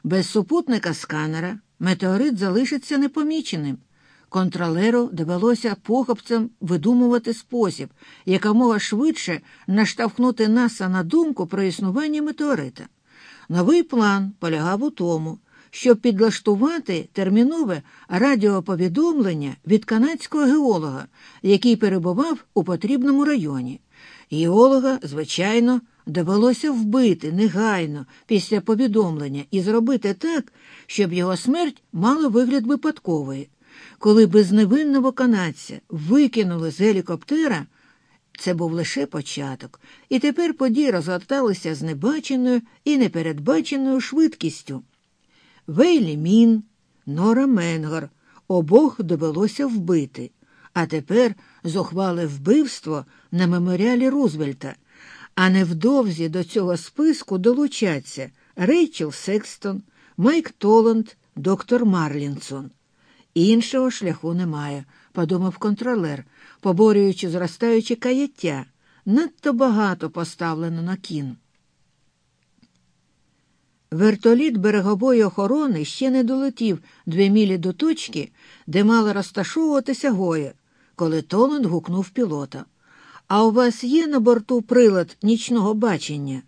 Без супутника сканера метеорит залишиться непоміченим. Контролеру довелося похопцям видумувати спосіб, якомога швидше наштовхнути наса на думку про існування метеорита. Новий план полягав у тому, щоб підлаштувати термінове радіоповідомлення від канадського геолога, який перебував у потрібному районі. Геолога, звичайно, довелося вбити негайно після повідомлення і зробити так, щоб його смерть мала вигляд випадкової. Коли безневинного канадця викинули з гелікоптера, це був лише початок, і тепер події розгорталися з небаченою і непередбаченою швидкістю. Вейлі Мін, Нора Менгар обох довелося вбити, а тепер зухвали вбивство на меморіалі Рузвельта, а невдовзі до цього списку долучаться Рейчел Секстон, Майк Толанд, доктор Марлінсон. Іншого шляху немає, подумав контролер, поборюючи зростаючи каяття. Надто багато поставлено на кін. Вертоліт берегової охорони ще не долетів дві мілі до точки, де мала розташовуватися гоя, коли Толанд гукнув пілота. А у вас є на борту прилад нічного бачення?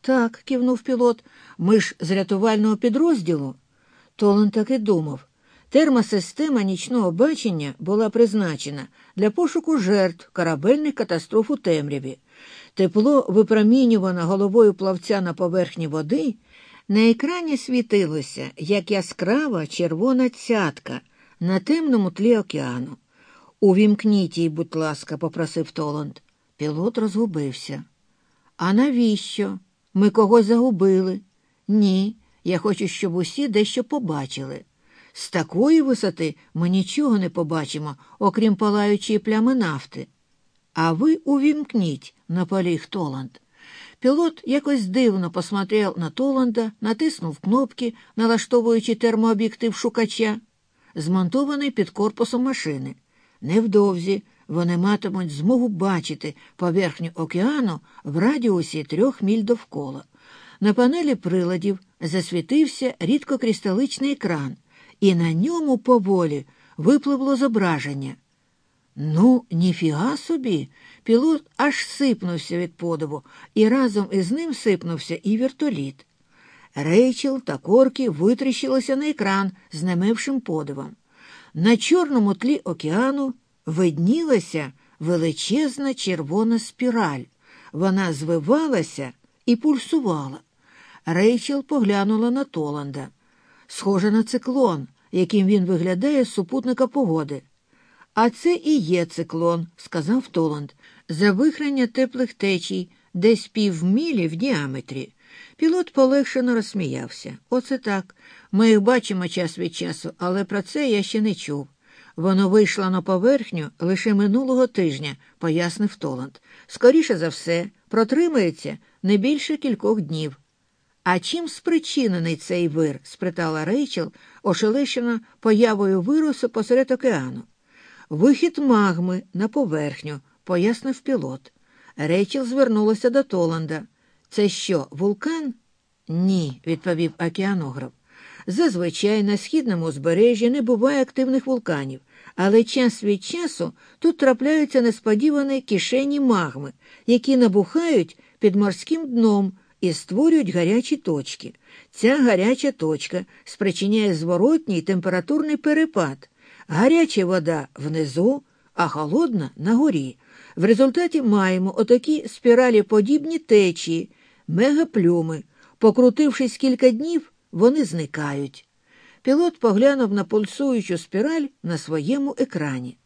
Так, кивнув пілот. Ми ж з рятувального підрозділу. Толанд так і думав. Термосистема нічного бачення була призначена для пошуку жертв корабельних катастроф у темряві. Тепло, випромінюване головою плавця на поверхні води, на екрані світилося, як яскрава червона цятка на темному тлі океану. Увімкніть її, будь ласка, попросив Толанд. Пілот розгубився. А навіщо? Ми когось загубили? Ні, я хочу, щоб усі дещо побачили. З такої висоти ми нічого не побачимо, окрім палаючої плями нафти. А ви увімкніть, наполіг Толанд. Пілот якось дивно посмотрел на Толанда, натиснув кнопки, налаштовуючи термооб'єктив шукача, змонтований під корпусом машини. Невдовзі вони матимуть змогу бачити поверхню океану в радіусі трьох міль довкола. На панелі приладів засвітився рідкокристаличний екран, і на ньому поволі випливло зображення. Ну, ніфіга собі. Пілот аж сипнувся від подиву, і разом із ним сипнувся і вертоліт. Рейчел та Коркі витріщилися на екран з немившим подивом. На чорному тлі океану виднілася величезна червона спіраль. Вона звивалася і пульсувала. Рейчел поглянула на Толанда. Схоже на циклон, яким він виглядає з супутника погоди. А це і є циклон, сказав Толанд, завихрення теплих течій, десь півмілі в діаметрі. Пілот полегшено розсміявся. Оце так. Ми їх бачимо час від часу, але про це я ще не чув. Воно вийшло на поверхню лише минулого тижня, пояснив Толанд. Скоріше за все, протримається не більше кількох днів. А чим спричинений цей вир? спитала Рейчел, ошелещена появою вирусу посеред океану. Вихід магми на поверхню, пояснив пілот. Рейчел звернулася до Толанда. Це що, вулкан? Ні, відповів океанограф. Зазвичай на східному узбережжі не буває активних вулканів, але час від часу тут трапляються несподівані кишені магми, які набухають під морським дном і створюють гарячі точки. Ця гаряча точка спричиняє зворотній температурний перепад. Гаряча вода внизу, а холодна на горі. В результаті маємо отакі спіралі подібні течії, мегаплюми. Покрутившись кілька днів, вони зникають. Пілот поглянув на пульсуючу спіраль на своєму екрані.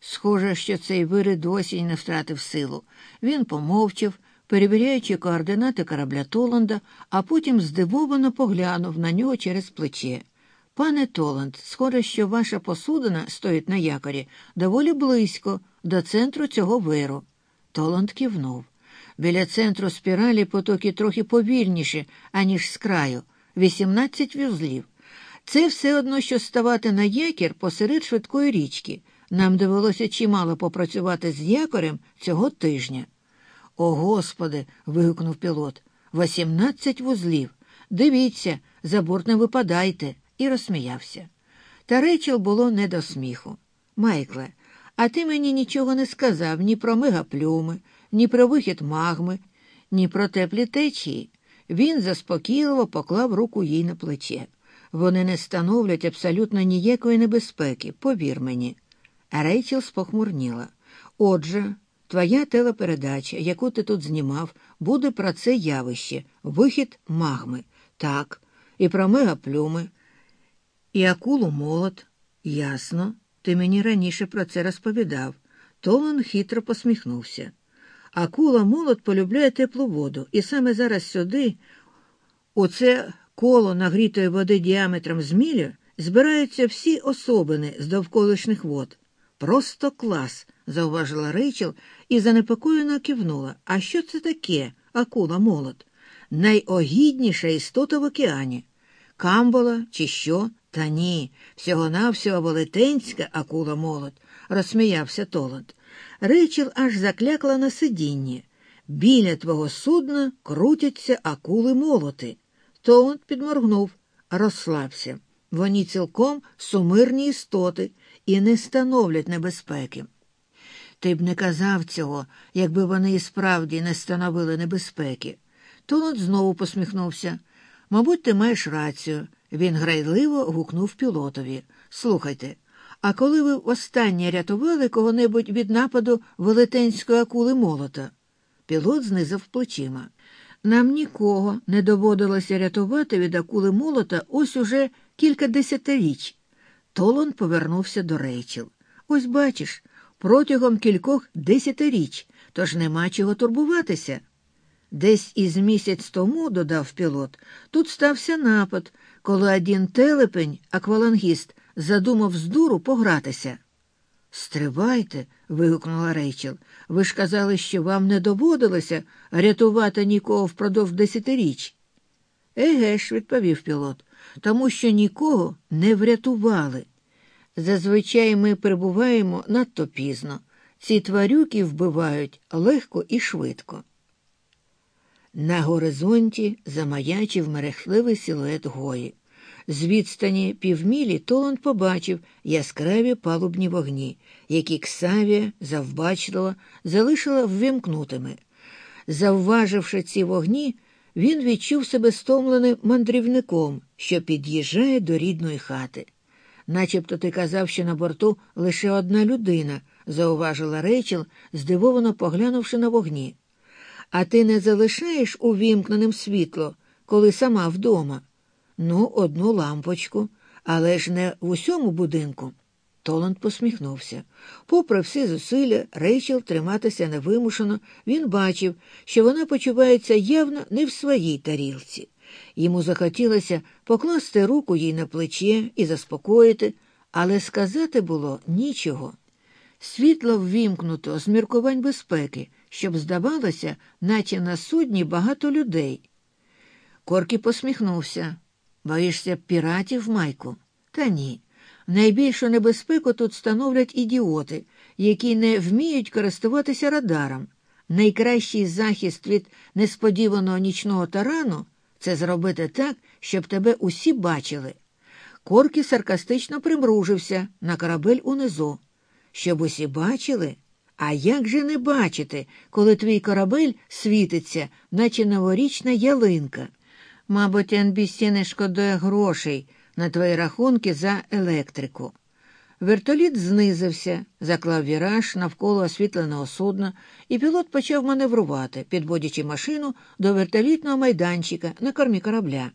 Схоже, що цей вирид досі не втратив силу. Він помовчав, перевіряючи координати корабля Толанда, а потім здивовано поглянув на нього через плече. Пане Толанд, схоже, що ваша посудина стоїть на якорі доволі близько до центру цього виру. Толанд кивнув. Біля центру спіралі потоки трохи повільніші, аніж з краю, 18 вюзлів. Це все одно, що ставати на якір посеред швидкої річки. Нам довелося чимало попрацювати з якорем цього тижня. О, Господи. вигукнув пілот. Вісімнадцять вузлів. Дивіться, за борт не випадайте, і розсміявся. Та Рейчел було не до сміху. Майкле, а ти мені нічого не сказав ні про мегаплюми, ні про вихід магми, ні про теплі течії. Він заспокійливо поклав руку їй на плече. Вони не становлять абсолютно ніякої небезпеки, повір мені. Рейчел спохмурніла. Отже, твоя телепередача, яку ти тут знімав, буде про це явище, вихід магми. Так, і про мегаплюми, і акулу молот. Ясно, ти мені раніше про це розповідав. Толан хитро посміхнувся. Акула молот полюбляє теплу воду, і саме зараз сюди, у це коло нагрітої води діаметром з мілю, збираються всі особини з довколишніх вод. Просто клас, зауважила Рейчел і занепокоєно кивнула. А що це таке, акула молот? Найогідніша істота в океані. Камбола чи що? Та ні, всього-навсього велетенська акула молот, розсміявся Толанд. Рейчел аж заклякла на сидінні. Біля твого судна крутяться акули молоти. Толанд підморгнув, розслабся. Вони цілком сумирні істоти і не становлять небезпеки. Ти б не казав цього, якби вони і справді не становили небезпеки. Толанд знову посміхнувся. Мабуть, ти маєш рацію. Він грайливо гукнув пілотові. Слухайте, а коли ви останнє рятували кого-небудь від нападу велетенської акули молота? Пілот знизав плечима. Нам нікого не доводилося рятувати від акули молота ось уже кілька десятиріч. Толон повернувся до Рейчел. Ось бачиш, протягом кількох десятиріч, тож нема чого турбуватися. Десь із місяць тому, додав пілот, тут стався напад, коли один телепень, аквалангіст, задумав з дуру погратися. Стривайте, вигукнула Рейчел. Ви ж казали, що вам не доводилося рятувати нікого впродовж десятиріч. Еге ж, відповів пілот, тому що нікого не врятували. Зазвичай ми прибуваємо надто пізно. Ці тварюки вбивають легко і швидко. На горизонті замаячив мерехтливий силует гої. З відстані півмілі Толанд побачив яскраві палубні вогні, які Ксавія завбачливо залишила ввімкнутими. Завваживши ці вогні, він відчув себе стомленим мандрівником, що під'їжджає до рідної хати. Начебто ти казав, що на борту лише одна людина, зауважила Рейчел, здивовано поглянувши на вогні. А ти не залишаєш увімкненим світло, коли сама вдома? Ну, одну лампочку, але ж не в усьому будинку. Толанд посміхнувся. Попри всі зусилля, Рейчел триматися невимушено, він бачив, що вона почувається явно не в своїй тарілці. Йому захотілося покласти руку їй на плече і заспокоїти, але сказати було нічого. Світло ввімкнуто з міркувань безпеки, щоб здавалося, наче на судні багато людей. Коркі посміхнувся. Боїшся піратів, Майку? Та ні. Найбільшу небезпеку тут становлять ідіоти, які не вміють користуватися радаром. Найкращий захист від несподіваного нічного тарану це зробити так, щоб тебе усі бачили. Коркі саркастично примружився на корабель унизу. Щоб усі бачили? А як же не бачити, коли твій корабель світиться, наче новорічна ялинка? Мабуть, NBC не шкодує грошей на твої рахунки за електрику. Вертоліт знизився, заклав віраж навколо освітленого судна, і пілот почав маневрувати, підводячи машину до вертолітного майданчика на кормі корабля.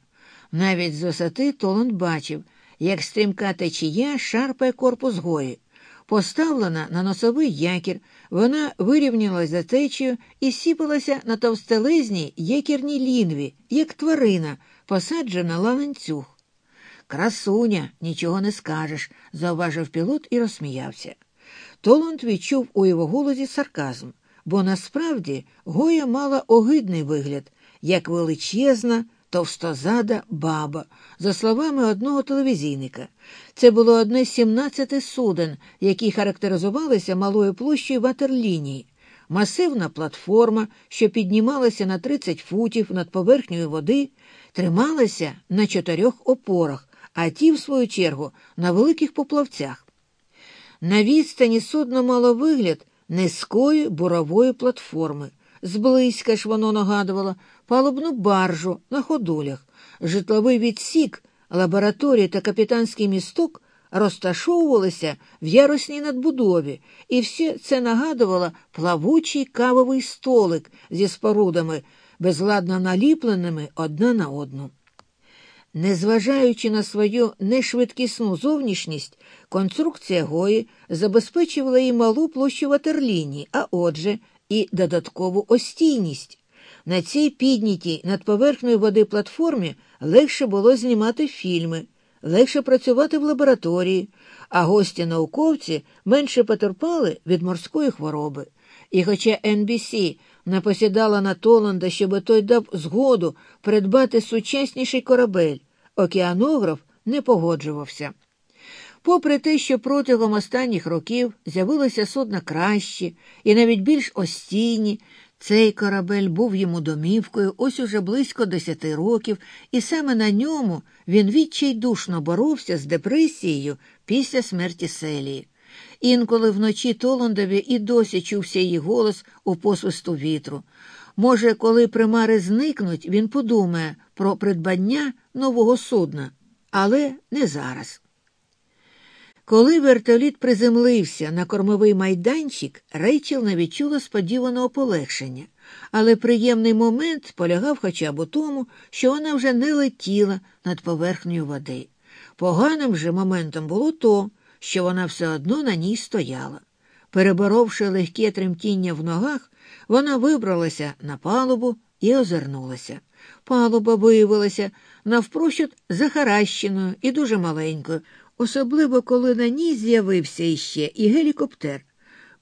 Навіть з висоти Толанд бачив, як стрімка течія шарпає корпус гої. Поставлена на носовий якір, вона вирівнялась за течію і сіпалася на товстелезній якірній лінві, як тварина, посаджена на ланцюг. Красуня, нічого не скажеш, зауважив пілот і розсміявся. Толанд відчув у його голосі сарказм, бо насправді Гоя мала огидний вигляд, як величезна, товстозада баба, за словами одного телевізійника. Це було одне з 17 суден, які характеризувалися малою площею ватерлінії. Масивна платформа, що піднімалася на 30 футів над поверхнею води, трималася на чотирьох опорах, а ті, в свою чергу, на великих поплавцях. На відстані судно мало вигляд низької бурової платформи. Зблизька ж воно нагадувало палубну баржу на ходулях, житловий відсік, лабораторія та капітанський місток розташовувалися в ярусній надбудові, і все це нагадувало плавучий кавовий столик зі спорудами, безладно наліпленими одна на одну. Незважаючи на свою нешвидкісну зовнішність, конструкція Гої забезпечувала їй малу площу ватерлінії, а отже, і додаткову остійність. На цій піднятій над поверхнею води платформі легше було знімати фільми, легше працювати в лабораторії, а гості науковці менше потерпали від морської хвороби. І хоча NBC не посідала на Толанда, щоб той дав згоду придбати сучасніший корабель, океанограф не погоджувався. Попри те, що протягом останніх років з'явилися судна кращі і навіть більш остійні, цей корабель був йому домівкою ось уже близько десяти років, і саме на ньому він відчайдушно боровся з депресією після смерті селії. Інколи вночі Толандові і досі чувся її голос у посвисту вітру. Може, коли примари зникнуть, він подумає про придбання нового судна, але не зараз. Коли вертоліт приземлився на кормовий майданчик, Рейчел не відчула сподіваного полегшення, але приємний момент полягав хоча б у тому, що вона вже не летіла над поверхнею води. Поганим же моментом було то, що вона все одно на ній стояла. Переборовши легке тремтіння в ногах, вона вибралася на палубу і озирнулася. Палуба виявилася навпрощуд захаращеною і дуже маленькою особливо коли на ній з'явився іще і гелікоптер.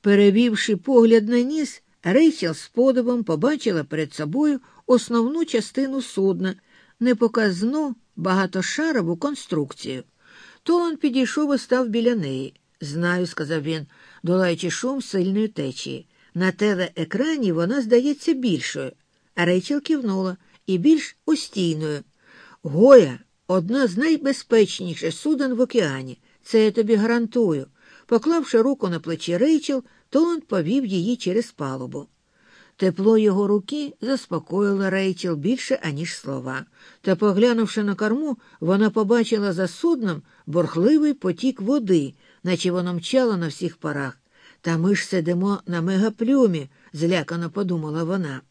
Перевівши погляд на ніс, Рейчел з подивом побачила перед собою основну частину судна, непоказну багатошарову конструкцію. Толан підійшов і став біля неї. Знаю, сказав він, долаючи шум сильної течії. На телеекрані вона здається більшою. А Рейчел кивнула і більш устійною. Гоя одна з найбезпечніших суден в океані. Це я тобі гарантую. Поклавши руку на плечі Рейчел, Толанд повів її через палубу. Тепло його руки заспокоїло Рейчел більше, аніж слова, та, поглянувши на корму, вона побачила за судном борхливий потік води, наче воно мчало на всіх парах. Та ми ж сидимо на мегаплюмі, злякано подумала вона.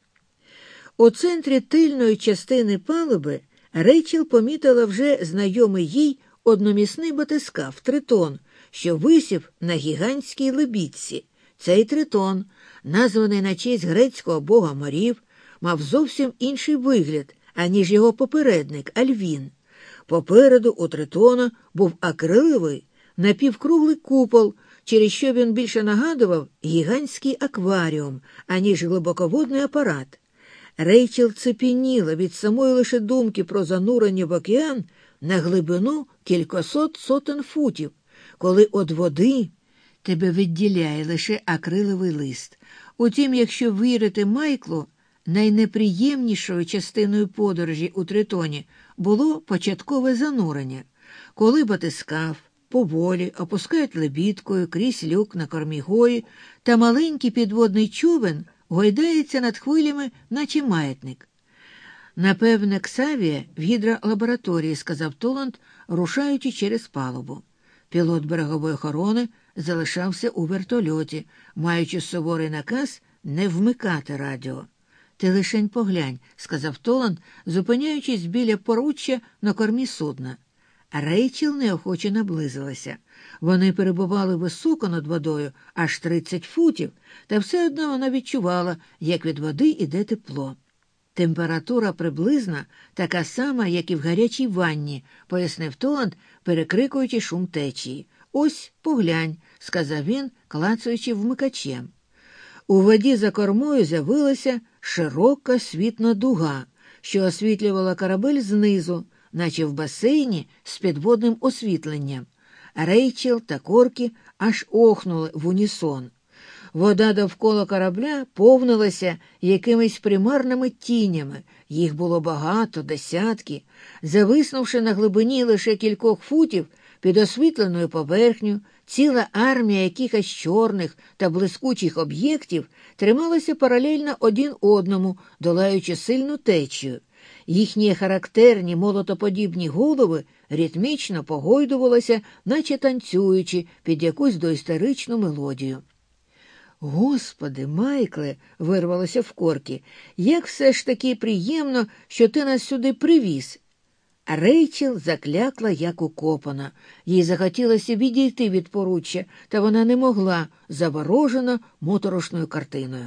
У центрі тильної частини палуби Рейчел помітила вже знайомий їй одномісний батискаф тритон, що висів на гігантській лебідці. Цей тритон, названий на честь грецького бога морів, мав зовсім інший вигляд, аніж його попередник Альвін. Попереду у тритона був акриловий напівкруглий купол, через що він більше нагадував гігантський акваріум, аніж глибоководний апарат. Рейчел цепеніла від самої лише думки про занурення в океан на глибину кількасот сотень футів, коли від води тебе відділяє лише акриловий лист. Утім, якщо вірити Майклу, найнеприємнішою частиною подорожі у тритоні було початкове занурення, коли батискав, поволі опускають лебідкою крізь люк на кормі гої, та маленький підводний човен гойдається над хвилями, наче маятник. Напевне, Ксавія в гідролабораторії, сказав Толанд, рушаючи через палубу. Пілот берегової охорони залишався у вертольоті, маючи суворий наказ не вмикати радіо. Ти лишень поглянь, сказав Толанд, зупиняючись біля поруччя на кормі судна. Рейчел неохоче наблизилася. Вони перебували високо над водою, аж 30 футів, та все одно вона відчувала, як від води йде тепло. Температура приблизна така сама, як і в гарячій ванні, пояснив Толанд, перекрикуючи шум течії. Ось поглянь, сказав він, клацаючи вмикачем. У воді за кормою з'явилася широка світна дуга, що освітлювала корабель знизу, наче в басейні з підводним освітленням. Рейчел та корки аж охнули в унісон. Вода довкола корабля повнилася якимись примарними тінями, їх було багато, десятки. Зависнувши на глибині лише кількох футів під освітленою поверхню, ціла армія якихось чорних та блискучих об'єктів трималася паралельно один одному, долаючи сильну течію. Їхні характерні молотоподібні голови ритмічно погойдувалися, наче танцюючи під якусь доісторичну мелодію. Господи, Майкле, вирвалося в корки, як все ж таки приємно, що ти нас сюди привіз. Рейчел заклякла, як укопана. Їй захотілося відійти від поруччя, та вона не могла, заворожена моторошною картиною.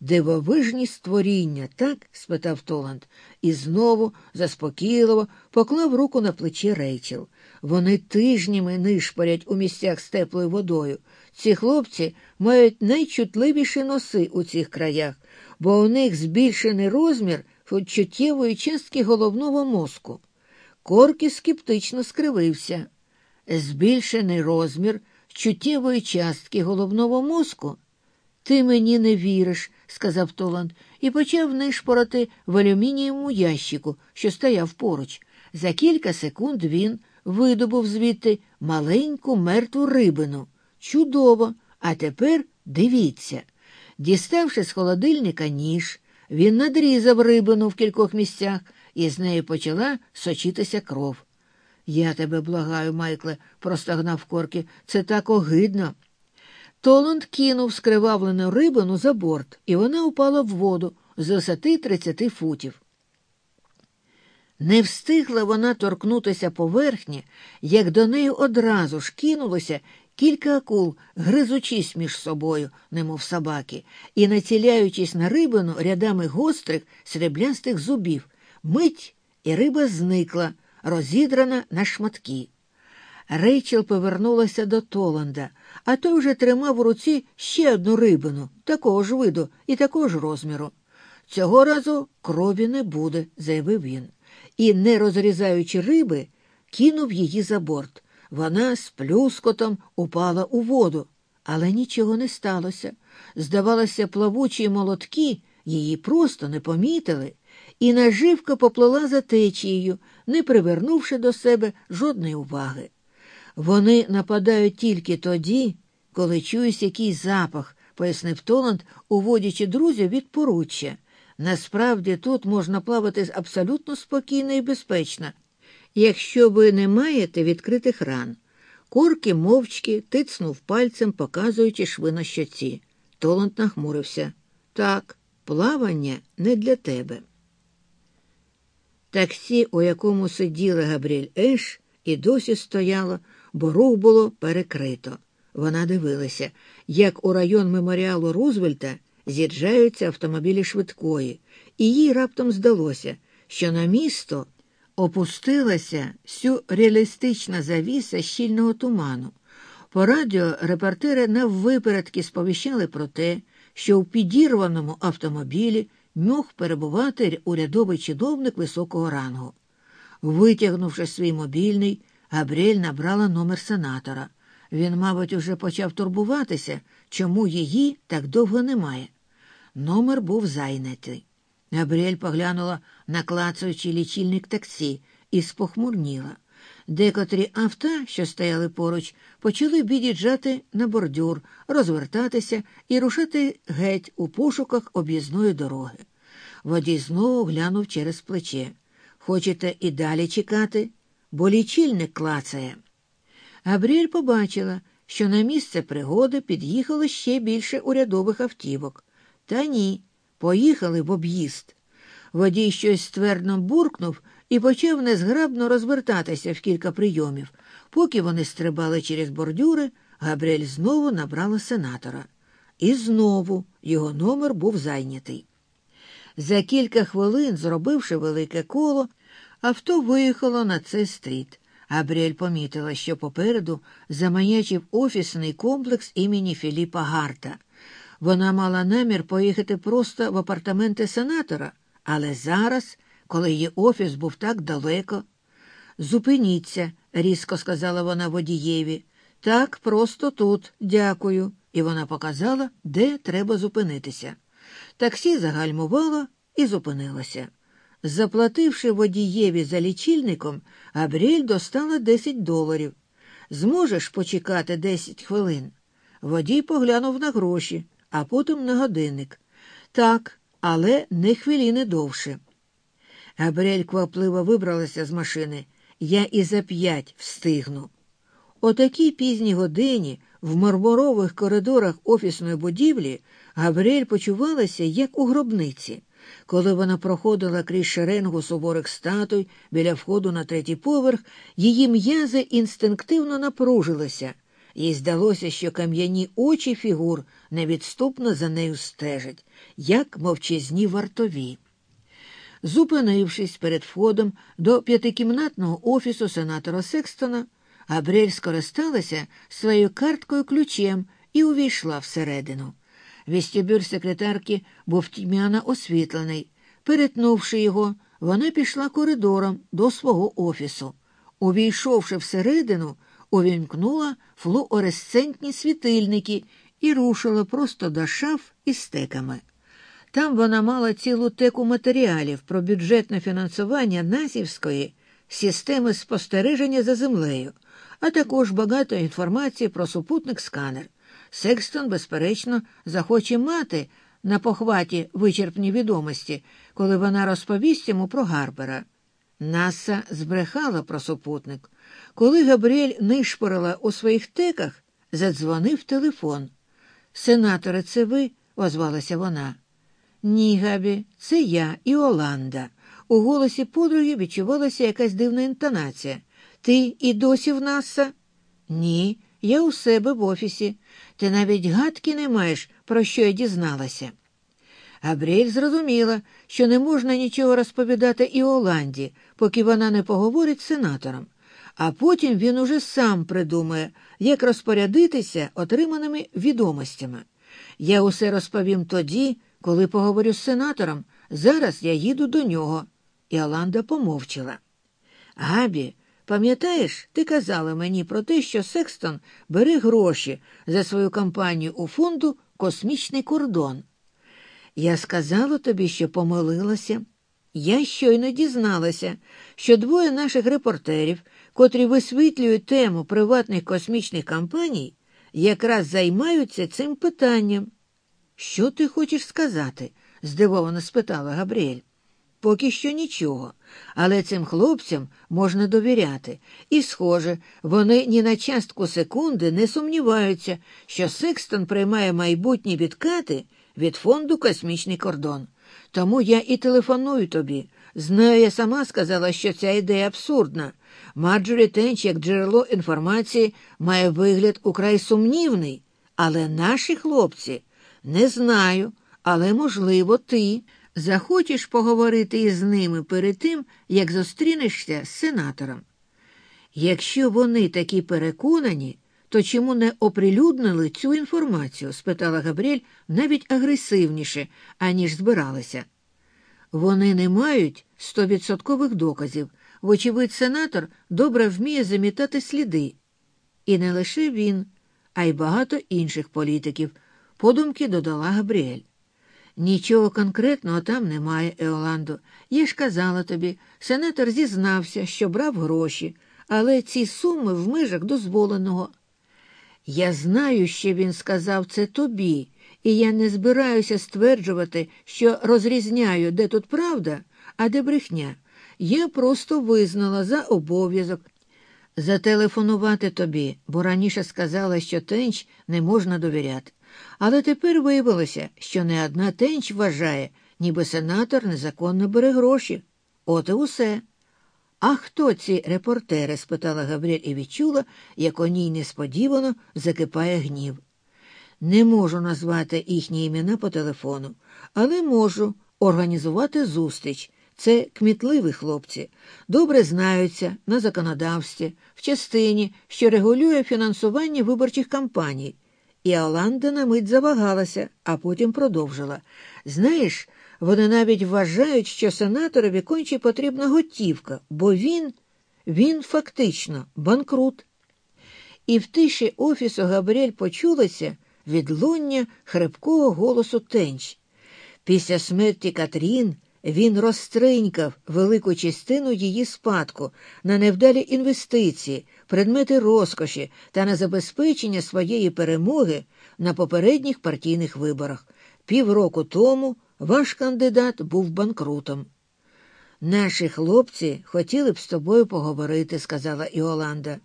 Дивовижні створіння, так? спитав Толанд, і знову заспокійливо поклав руку на плечі Рейчел. Вони тижнями нишпорять у місцях з теплою водою. Ці хлопці мають найчутливіші носи у цих краях, бо у них збільшений розмір чуттєвої частки головного мозку. Корки скептично скривився. Збільшений розмір чуттєвої частки головного мозку. Ти мені не віриш, сказав Толанд, і почав нишпорати в алюмінієвому ящику, що стояв поруч. За кілька секунд він видобув звідти маленьку мертву рибину. Чудово! А тепер дивіться. Діставши з холодильника ніж, він надрізав рибину в кількох місцях, і з неї почала сочитися кров. Я тебе благаю, Майкле, простагнав корки, це так огидно. Толанд кинув скривавлену рибину за борт, і вона упала в воду з висоти 30 футів. Не встигла вона торкнутися поверхні, як до неї одразу ж кинулося кілька акул, гризучись між собою, немов собаки, і націляючись на рибину рядами гострих сріблястих зубів, мить і риба зникла, розідрана на шматки. Рейчел повернулася до Толанда, а той вже тримав у руці ще одну рибину, такого ж виду і такого ж розміру. Цього разу крові не буде, заявив він, і, не розрізаючи риби, кинув її за борт. Вона з плюскотом упала у воду, але нічого не сталося. Здавалося, плавучі молотки її просто не помітили, і наживка поплила за течією, не привернувши до себе жодної уваги. Вони нападають тільки тоді, коли чуєш якийсь запах, пояснив Толанд, уводячи друзів від поруччя. Насправді тут можна плавати абсолютно спокійно і безпечно, якщо ви не маєте відкритих ран. Корки мовчки тицнув пальцем, показуючи шви на щоці. Толанд нахмурився. Так, плавання не для тебе. Таксі, у якому сиділа Габріль Еш, і досі стояло, бо рух було перекрито. Вона дивилася, як у район меморіалу Рузвельта з'їжджаються автомобілі швидкої, і їй раптом здалося, що на місто опустилася сюрреалістична завіса щільного туману. По радіо репортери наввипередки сповіщали про те, що в підірваному автомобілі мог перебувати урядовий чиновник високого рангу. Витягнувши свій мобільний, Габріель набрала номер сенатора. Він, мабуть, уже почав турбуватися, чому її так довго немає. Номер був зайнятий. Габріель поглянула на клацаючий лічильник таксі і спохмурніла. Декотрі авто, що стояли поруч, почали від'їжджати на бордюр, розвертатися і рушати геть у пошуках об'їзної дороги. Водій знову глянув через плече. Хочете і далі чекати, бо лічильник клацає. Габріель побачила, що на місце пригоди під'їхало ще більше урядових автівок. Та ні, поїхали в об'їзд. Водій щось ствердно буркнув і почав незграбно розвертатися в кілька прийомів. Поки вони стрибали через бордюри, Габріель знову набрала сенатора. І знову його номер був зайнятий. За кілька хвилин, зробивши велике коло, авто виїхало на цей стріт. Габріель помітила, що попереду замаячив офісний комплекс імені Філіпа Гарта. Вона мала намір поїхати просто в апартаменти сенатора, але зараз, коли її офіс був так далеко. Зупиніться, різко сказала вона водієві. Так, просто тут, дякую. І вона показала, де треба зупинитися. Таксі загальмувало і зупинилося. Заплативши водієві за лічильником, Габріель достала 10 доларів. Зможеш почекати 10 хвилин? Водій поглянув на гроші, а потім на годинник. Так, але не хвилини довше. Габріель квапливо вибралася з машини. Я і за п'ять встигну. О такій пізній годині в мармурових коридорах офісної будівлі Габріель почувалася, як у гробниці. Коли вона проходила крізь шеренгу суворих статуй біля входу на третій поверх, її м'язи інстинктивно напружилися, їй здалося, що кам'яні очі фігур невідступно за нею стежать, як мовчазні вартові. Зупинившись перед входом до п'ятикімнатного офісу сенатора Секстона, Габріель скористалася своєю карткою ключем і увійшла всередину. Вестибюль секретарки був тьмяно освітлений. Перетнувши його, вона пішла коридором до свого офісу. Увійшовши всередину, увімкнула флуоресцентні світильники і рушила просто до шаф із стеками. Там вона мала цілу теку матеріалів про бюджетне фінансування Насівської системи спостереження за землею, а також багато інформації про супутник сканер. Секстон, безперечно, захоче мати на похваті вичерпні відомості, коли вона розповість йому про Гарбера. Наса збрехала про супутник. Коли Габріель нишпорила у своїх теках, задзвонив телефон. Сенаторе, це ви? озвалася вона. Ні, Габі, це я і Оланда. У голосі подруги відчувалася якась дивна інтонація. Ти і досі в Наса? Ні, я у себе в офісі. Ти навіть гадки не маєш, про що я дізналася. Габріель зрозуміла, що не можна нічого розповідати і Оланді, поки вона не поговорить з сенатором, а потім він уже сам придумає, як розпорядитися отриманими відомостями. Я усе розповім тоді, коли поговорю з сенатором. Зараз я їду до нього. І Оланда помовчала. Габі, Пам'ятаєш, ти казала мені про те, що Секстон бере гроші за свою кампанію у фонду Космічний кордон. Я сказала тобі, що помилилася. Я щойно дізналася, що двоє наших репортерів, котрі висвітлюють тему приватних космічних кампаній, якраз займаються цим питанням. Що ти хочеш сказати? здивовано спитала Габріель. Поки що нічого, але цим хлопцям можна довіряти, і, схоже, вони ні на частку секунди не сумніваються, що Секстон приймає майбутні відкати від фонду Космічний кордон. Тому я і телефоную тобі. Знаю, я сама сказала, що ця ідея абсурдна. Марджорі Тенч, як джерело інформації, має вигляд украй сумнівний. Але наші хлопці не знаю, але, можливо, ти. Захочеш поговорити із ними перед тим, як зустрінешся з сенатором. Якщо вони такі переконані, то чому не оприлюднили цю інформацію? спитала Габріель навіть агресивніше, аніж збиралася. Вони не мають стовідсоткових доказів. Вочевидь, сенатор добре вміє замітати сліди. І не лише він, а й багато інших політиків, подумки додала Габріель. Нічого конкретного там немає, Еоландо. Я ж казала тобі, сенатор зізнався, що брав гроші, але ці суми в межах дозволеного. Я знаю, що він сказав це тобі, і я не збираюся стверджувати, що розрізняю, де тут правда, а де брехня. Я просто визнала за обов'язок зателефонувати тобі, бо раніше сказала, що тенч не можна довіряти. Але тепер виявилося, що не одна тенч вважає, ніби сенатор незаконно бере гроші. От і усе. А хто ці репортери? спитала Гавріль і відчула, як у ній несподівано закипає гнів. Не можу назвати їхні імена по телефону, але можу організувати зустріч. Це кмітливі хлопці, добре знаються на законодавстві, в частині, що регулює фінансування виборчих кампаній. І Оланда на мить завагалася, а потім продовжила. Знаєш, вони навіть вважають, що сенаторові конче потрібна готівка, бо він, він фактично банкрут. І в тиші офісу Габріель почулася відлуння хрипкого голосу Тенч. Після смерті Катрін він розстринькав велику частину її спадку на невдалі інвестиції, предмети розкоші та на забезпечення своєї перемоги на попередніх партійних виборах. Півроку тому ваш кандидат був банкрутом. Наші хлопці хотіли б з тобою поговорити, сказала Іоланда.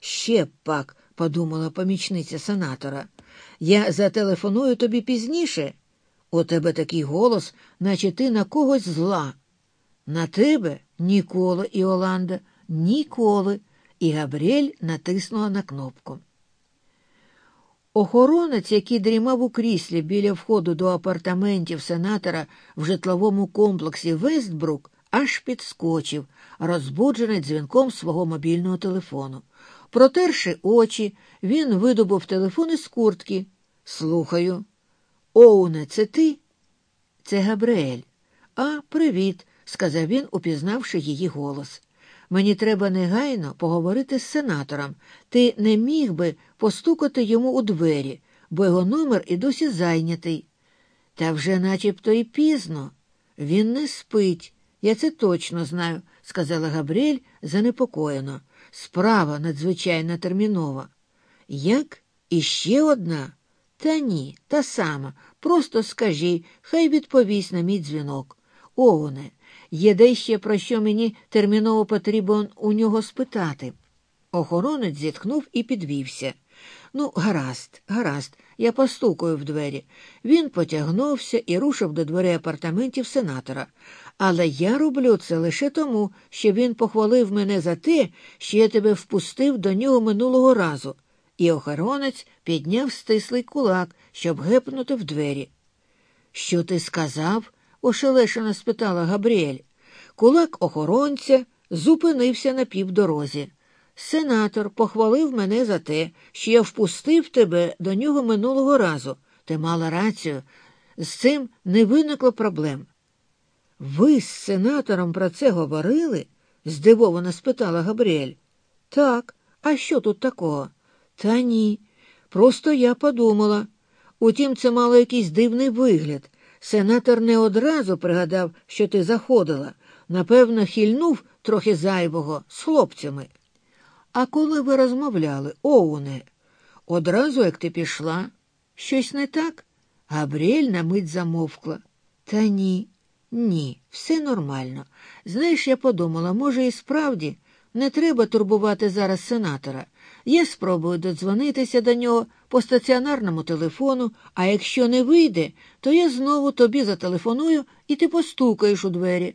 Ще пак, подумала помічниця сенатора. Я зателефоную тобі пізніше. У тебе такий голос, наче ти на когось зла. На тебе ніколи, Іоланда, ніколи. І Габріель натиснула на кнопку. Охоронець, який дрімав у кріслі біля входу до апартаментів сенатора в житловому комплексі Вестбрук, аж підскочив, розбуджений дзвінком свого мобільного телефону. Протерши очі, він видобув телефон із куртки. Слухаю. Оуне, це ти? Це Габриель. А, привіт, сказав він, упізнавши її голос. Мені треба негайно поговорити з сенатором. Ти не міг би постукати йому у двері, бо його номер і досі зайнятий. Та вже начебто і пізно. Він не спить. Я це точно знаю, сказала Габріель занепокоєно. Справа надзвичайно термінова. Як? Іще одна? Та ні, та сама. Просто скажи, хай відповість на мій дзвінок. Овоне, є дещо, про що мені терміново потрібно у нього спитати. Охоронець зітхнув і підвівся. Ну, гаразд, гаразд, я постукаю в двері. Він потягнувся і рушив до дверей апартаментів сенатора. Але я роблю це лише тому, що він похвалив мене за те, що я тебе впустив до нього минулого разу і охоронець підняв стислий кулак, щоб гепнути в двері. Що ти сказав? ошелешено спитала Габріель. Кулак охоронця зупинився на півдорозі. Сенатор похвалив мене за те, що я впустив тебе до нього минулого разу. Ти мала рацію. З цим не виникло проблем. Ви з сенатором про це говорили? здивовано спитала Габріель. Так, а що тут такого? Та ні. Просто я подумала. Утім, це мало якийсь дивний вигляд. Сенатор не одразу пригадав, що ти заходила. Напевно, хильнув трохи зайвого з хлопцями. А коли ви розмовляли, Оуне, одразу, як ти пішла, щось не так? Габріель на мить замовкла. Та ні, ні, все нормально. Знаєш, я подумала, може, і справді не треба турбувати зараз сенатора. Я спробую додзвонитися до нього по стаціонарному телефону, а якщо не вийде, то я знову тобі зателефоную і ти постукаєш у двері.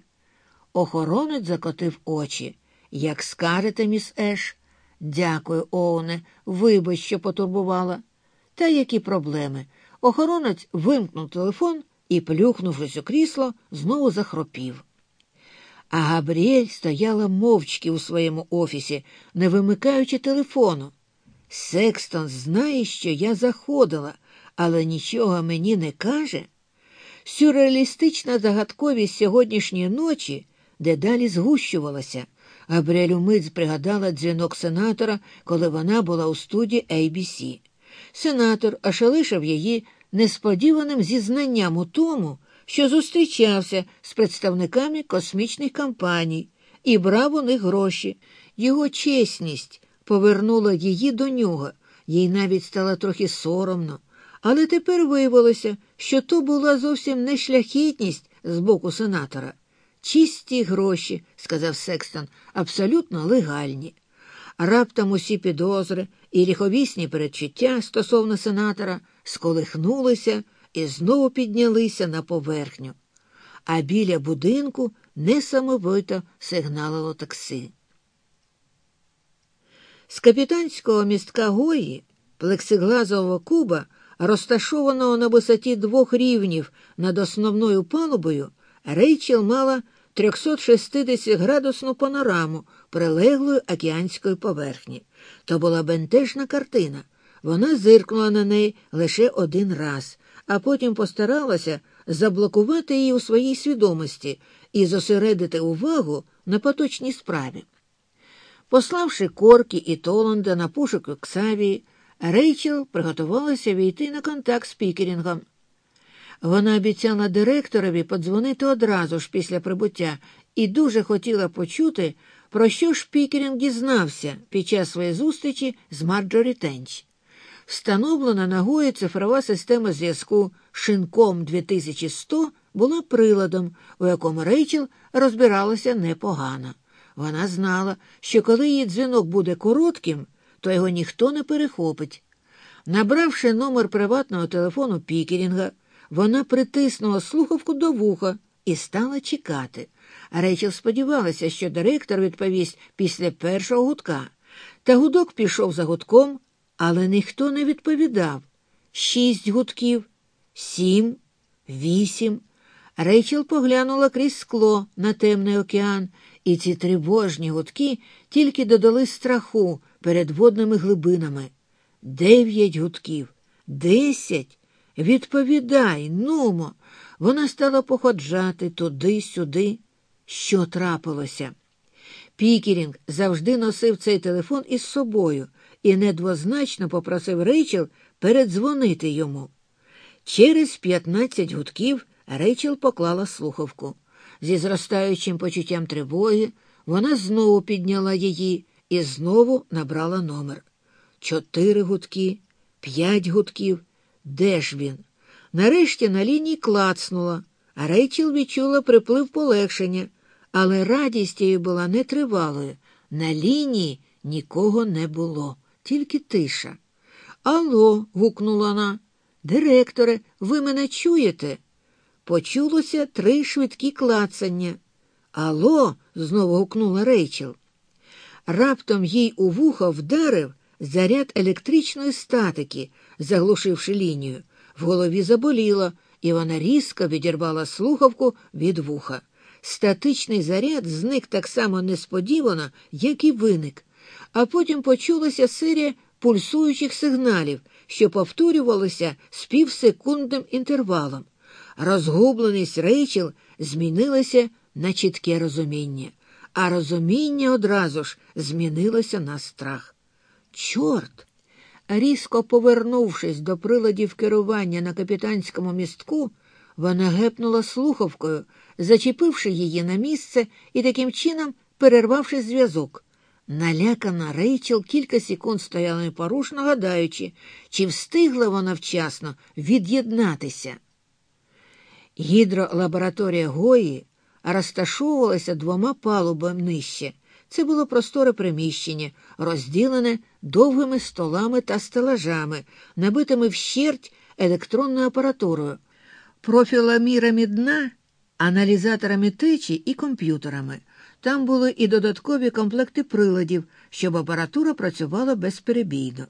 Охоронець закотив очі. Як скажете, міс Еш? Дякую, Оуне, вибач, що потурбувала. Та які проблеми? Охоронець вимкнув телефон і, плюхнувшись у крісло, знову захропів. А Габріель стояла мовчки у своєму офісі, не вимикаючи телефону. Секстон знає, що я заходила, але нічого мені не каже. Сюрреалістична загадковість сьогоднішньої ночі дедалі згущувалася. Габріелю миць пригадала дзвінок сенатора, коли вона була у студії ABC. Сенатор ошелишив її несподіваним зізнанням у тому, що зустрічався з представниками космічних компаній і брав у них гроші. Його чесність повернула її до нього, їй навіть стало трохи соромно. Але тепер виявилося, що то була зовсім не шляхітність з боку сенатора. Чисті гроші, сказав Секстон, абсолютно легальні. Раптом усі підозри і ліховісні передчуття стосовно сенатора сколихнулися і знову піднялися на поверхню, а біля будинку несамовито сигналило такси. З капітанського містка Гої плексиглазового куба, розташованого на висоті двох рівнів над основною палубою, Рейчел мала 360-градусну панораму прилеглої океанської поверхні. То була бентежна картина. Вона зиркнула на неї лише один раз, а потім постаралася заблокувати її у своїй свідомості і зосередити увагу на поточній справі. Пославши Коркі і Толанда на пошуки Ксавії, Рейчел приготувалася війти на контакт з Пікерінгом. Вона обіцяла директорові подзвонити одразу ж після прибуття і дуже хотіла почути, про що ж Пікерінг дізнався під час своєї зустрічі з Марджорі Тенч. Встановлена на «Гойї» цифрова система зв'язку «Шінком-2100» була приладом, у якому Рейчел розбиралася непогано. Вона знала, що коли її дзвінок буде коротким, то його ніхто не перехопить. Набравши номер приватного телефону Пікерінга, вона притиснула слухавку до вуха і стала чекати. Рейчел сподівалася, що директор відповість після першого гудка. Та гудок пішов за гудком, але ніхто не відповідав. Шість гудків, сім, вісім. Рейчел поглянула крізь скло на темний океан, і ці тривожні гудки тільки додали страху перед водними глибинами. Дев'ять гудків, десять. Відповідай, нумо. Вона стала походжати туди-сюди. Що трапилося? Пікерінг завжди носив цей телефон із собою і недвозначно попросив Рейчел передзвонити йому. Через 15 гудків Рейчел поклала слухавку. Зі зростаючим почуттям тривоги вона знову підняла її і знову набрала номер. Чотири гудки, п'ять гудків. Де ж він? Нарешті на лінії клацнула, а Рейчел відчула приплив полегшення, але радість її була нетривалою. На лінії нікого не було, тільки тиша. Алло, гукнула вона. Директоре, ви мене чуєте? Почулося три швидкі клацання. Алло, знову гукнула Рейчел. Раптом їй у вухо вдарив заряд електричної статики, заглушивши лінію. В голові заболіло, і вона різко відірвала слухавку від вуха. Статичний заряд зник так само несподівано, як і виник, а потім почулася серія пульсуючих сигналів, що повторювалися з півсекундним інтервалом. Розгубленість Рейчел змінилася на чітке розуміння, а розуміння одразу ж змінилося на страх. Чорт! Різко повернувшись до приладів керування на капітанському містку, вона гепнула слухавкою, зачепивши її на місце і таким чином перервавши зв'язок. Налякана Рейчел кілька секунд стояла непорушно гадаючи, чи встигла вона вчасно від'єднатися. Гідролабораторія Гої розташовувалася двома палубами нижче. Це було просторе приміщення, розділене довгими столами та стелажами, набитими вщерть електронною апаратурою, профіломірами дна, аналізаторами течі і комп'ютерами. Там були і додаткові комплекти приладів, щоб апаратура працювала безперебійно.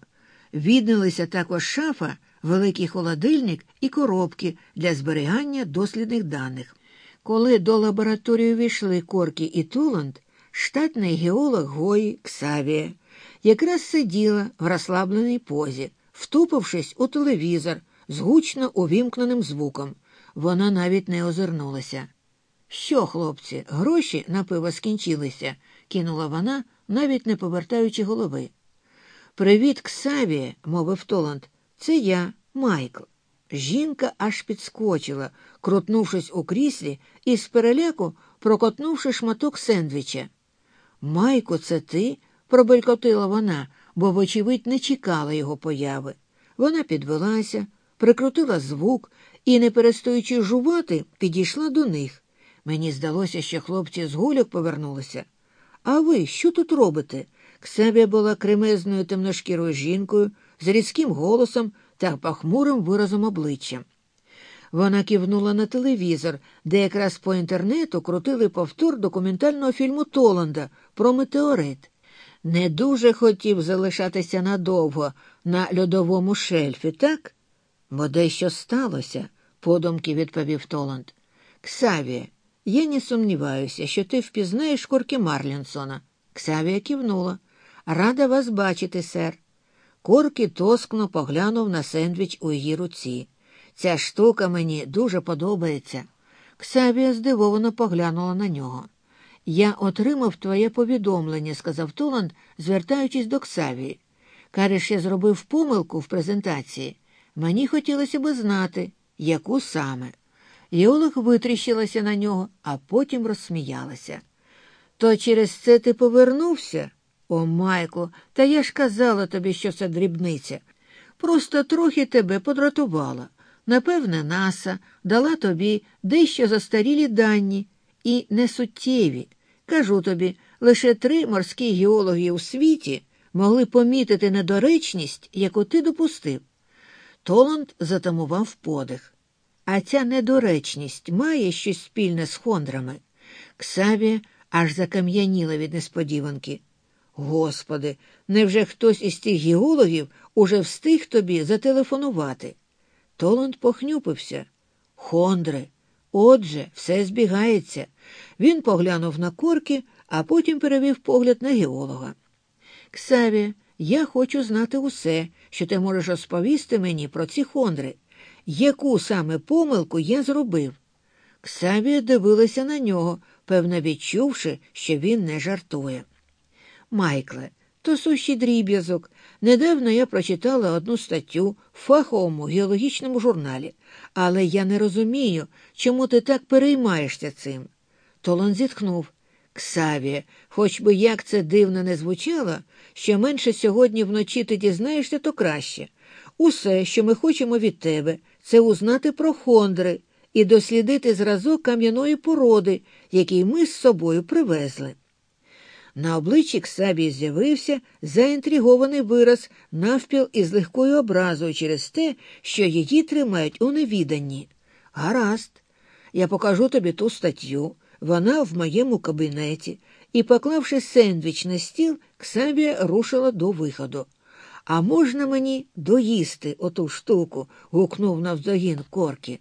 Віднялися також шафа, великий холодильник і коробки для зберігання дослідних даних. Коли до лабораторії війшли Коркі і Туланд, штатний геолог Гої Ксавія якраз сиділа в розслабленій позі, втупившись у телевізор з гучно увімкненим звуком. Вона навіть не озирнулася. Що, хлопці, гроші на пиво скінчилися, кинула вона, навіть не повертаючи голови. Привіт, Ксаві, мовив Толанд. Це я, Майкл. Жінка аж підскочила, крутнувшись у кріслі і з переляку прокотнувши шматок сендвіча. Майко, це ти? пробелькотила вона, бо, вочевидь, не чекала його появи. Вона підвелася, прикрутила звук і, не перестаючи жувати, підійшла до них. Мені здалося, що хлопці з гуляк повернулися. А ви що тут робите? Ксебія була кремезною темношкірою жінкою, з різким голосом та похмурим виразом обличчя. Вона кивнула на телевізор, де якраз по інтернету крутили повтор документального фільму Толанда про метеорит. Не дуже хотів залишатися надовго на льодовому шельфі, так? Бо дещо сталося, подумки відповів Толанд. Ксавія, я не сумніваюся, що ти впізнаєш Коркі Марлінсона. Ксавія кивнула. Рада вас бачити, сер. Коркі тоскно поглянув на сендвіч у її руці. Ця штука мені дуже подобається. Ксавія здивовано поглянула на нього. Я отримав твоє повідомлення, сказав Толанд, звертаючись до Ксавії. Кажеш, я зробив помилку в презентації. Мені хотілося би знати, яку саме. Йолог витріщилася на нього, а потім розсміялася. То через це ти повернувся? О, Майкло, та я ж казала тобі, що це дрібниця. Просто трохи тебе подратувала. Напевне, наса дала тобі дещо застарілі дані і несуттєві. Кажу тобі, лише три морські геологи у світі могли помітити недоречність, яку ти допустив. Толанд затамував подих. А ця недоречність має щось спільне з хондрами. Ксавія аж закам'яніла від несподіванки. Господи, невже хтось із тих геологів уже встиг тобі зателефонувати? Толанд похнюпився. Хондре, отже, все збігається. Він поглянув на корки, а потім перевів погляд на геолога. Ксаві, я хочу знати усе, що ти можеш розповісти мені про ці хондри. Яку саме помилку я зробив? Ксавія дивилася на нього, певно відчувши, що він не жартує. Майкле, то сущий дріб'язок. Недавно я прочитала одну статтю в фаховому геологічному журналі, але я не розумію, чому ти так переймаєшся цим. Толон зітхнув. Ксавія, хоч би як це дивно не звучало, що менше сьогодні вночі ти дізнаєшся, то краще. Усе, що ми хочемо від тебе, це узнати про хондри і дослідити зразок кам'яної породи, який ми з собою привезли. На обличчі Ксабії з'явився заінтригований вираз навпіл із легкою образою через те, що її тримають у невіданні. Гаразд, я покажу тобі ту статтю. Вона в моєму кабінеті, і, поклавши сендвіч на стіл, Ксабія рушила до виходу. А можна мені доїсти оту штуку? гукнув навздогін корки.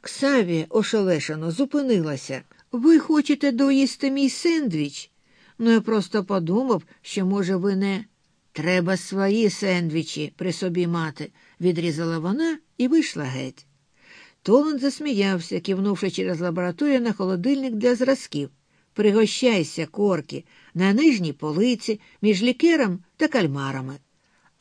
Ксавія ошелешено зупинилася. Ви хочете доїсти мій сендвіч? Ну, я просто подумав, що, може, ви не. Треба свої сендвічі при собі мати, відрізала вона і вийшла геть. Толан засміявся, кивнувши через лабораторію на холодильник для зразків. Пригощайся, корки, на нижній полиці, між лікером та кальмарами.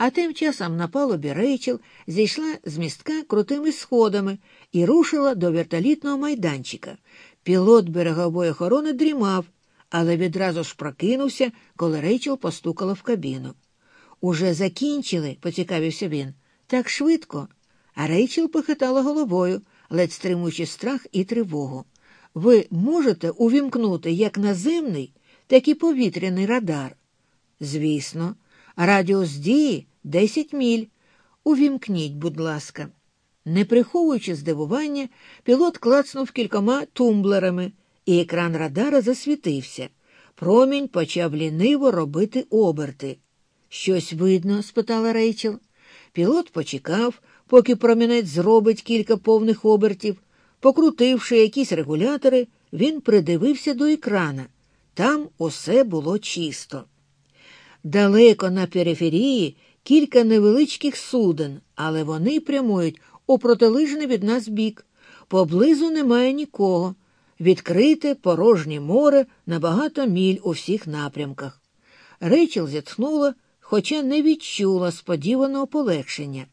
А тим часом на палубі Рейчел зійшла з містка крутими сходами і рушила до вертолітного майданчика. Пілот берегової охорони дрімав, але відразу ж прокинувся, коли Рейчел постукала в кабіну. Уже закінчили, поцікавився він. Так швидко. А Рейчел похитала головою, ледь стримуючи страх і тривогу. Ви можете увімкнути як наземний, так і повітряний радар? Звісно, радіус дії 10 міль. Увімкніть, будь ласка. Не приховуючи здивування, пілот клацнув кількома тумблерами, і екран радара засвітився. Промінь почав ліниво робити оберти. Щось видно? спитала Рейчел. Пілот почекав, поки промінець зробить кілька повних обертів. Покрутивши якісь регулятори, він придивився до екрана. Там усе було чисто. Далеко на периферії кілька невеличких суден, але вони прямують у протилежний від нас бік. Поблизу немає нікого. Відкрите порожнє море на багато міль у всіх напрямках. Рейчел зітхнула, хоча не відчула сподіваного полегшення.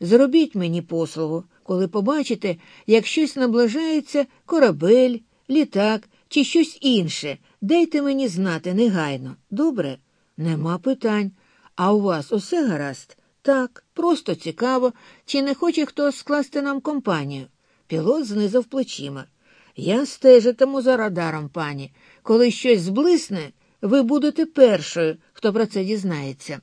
Зробіть мені послугу, коли побачите, як щось наближається корабель, літак чи щось інше. Дайте мені знати негайно. Добре? Нема питань. А у вас усе гаразд? Так, просто цікаво, чи не хоче хтось скласти нам компанію. Пілот знизав плечима. Я стежитиму за радаром, пані. Коли щось зблисне, ви будете першою, хто про це дізнається.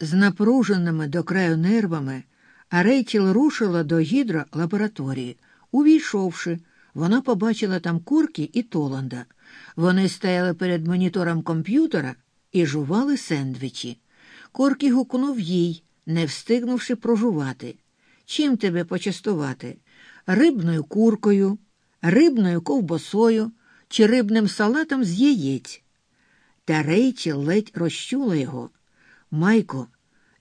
З напруженими до краю нервами, Рейчел рушила до гідролабораторії. Увійшовши, вона побачила там курки і Толанда. Вони стояли перед монітором комп'ютера і жували сендвічі. Коркі гукнув їй, не встигнувши прожувати. Чим тебе почастувати? Рибною куркою, рибною ковбасою чи рибним салатом з яєць. Та Рейчел ледь розчула його. Майко,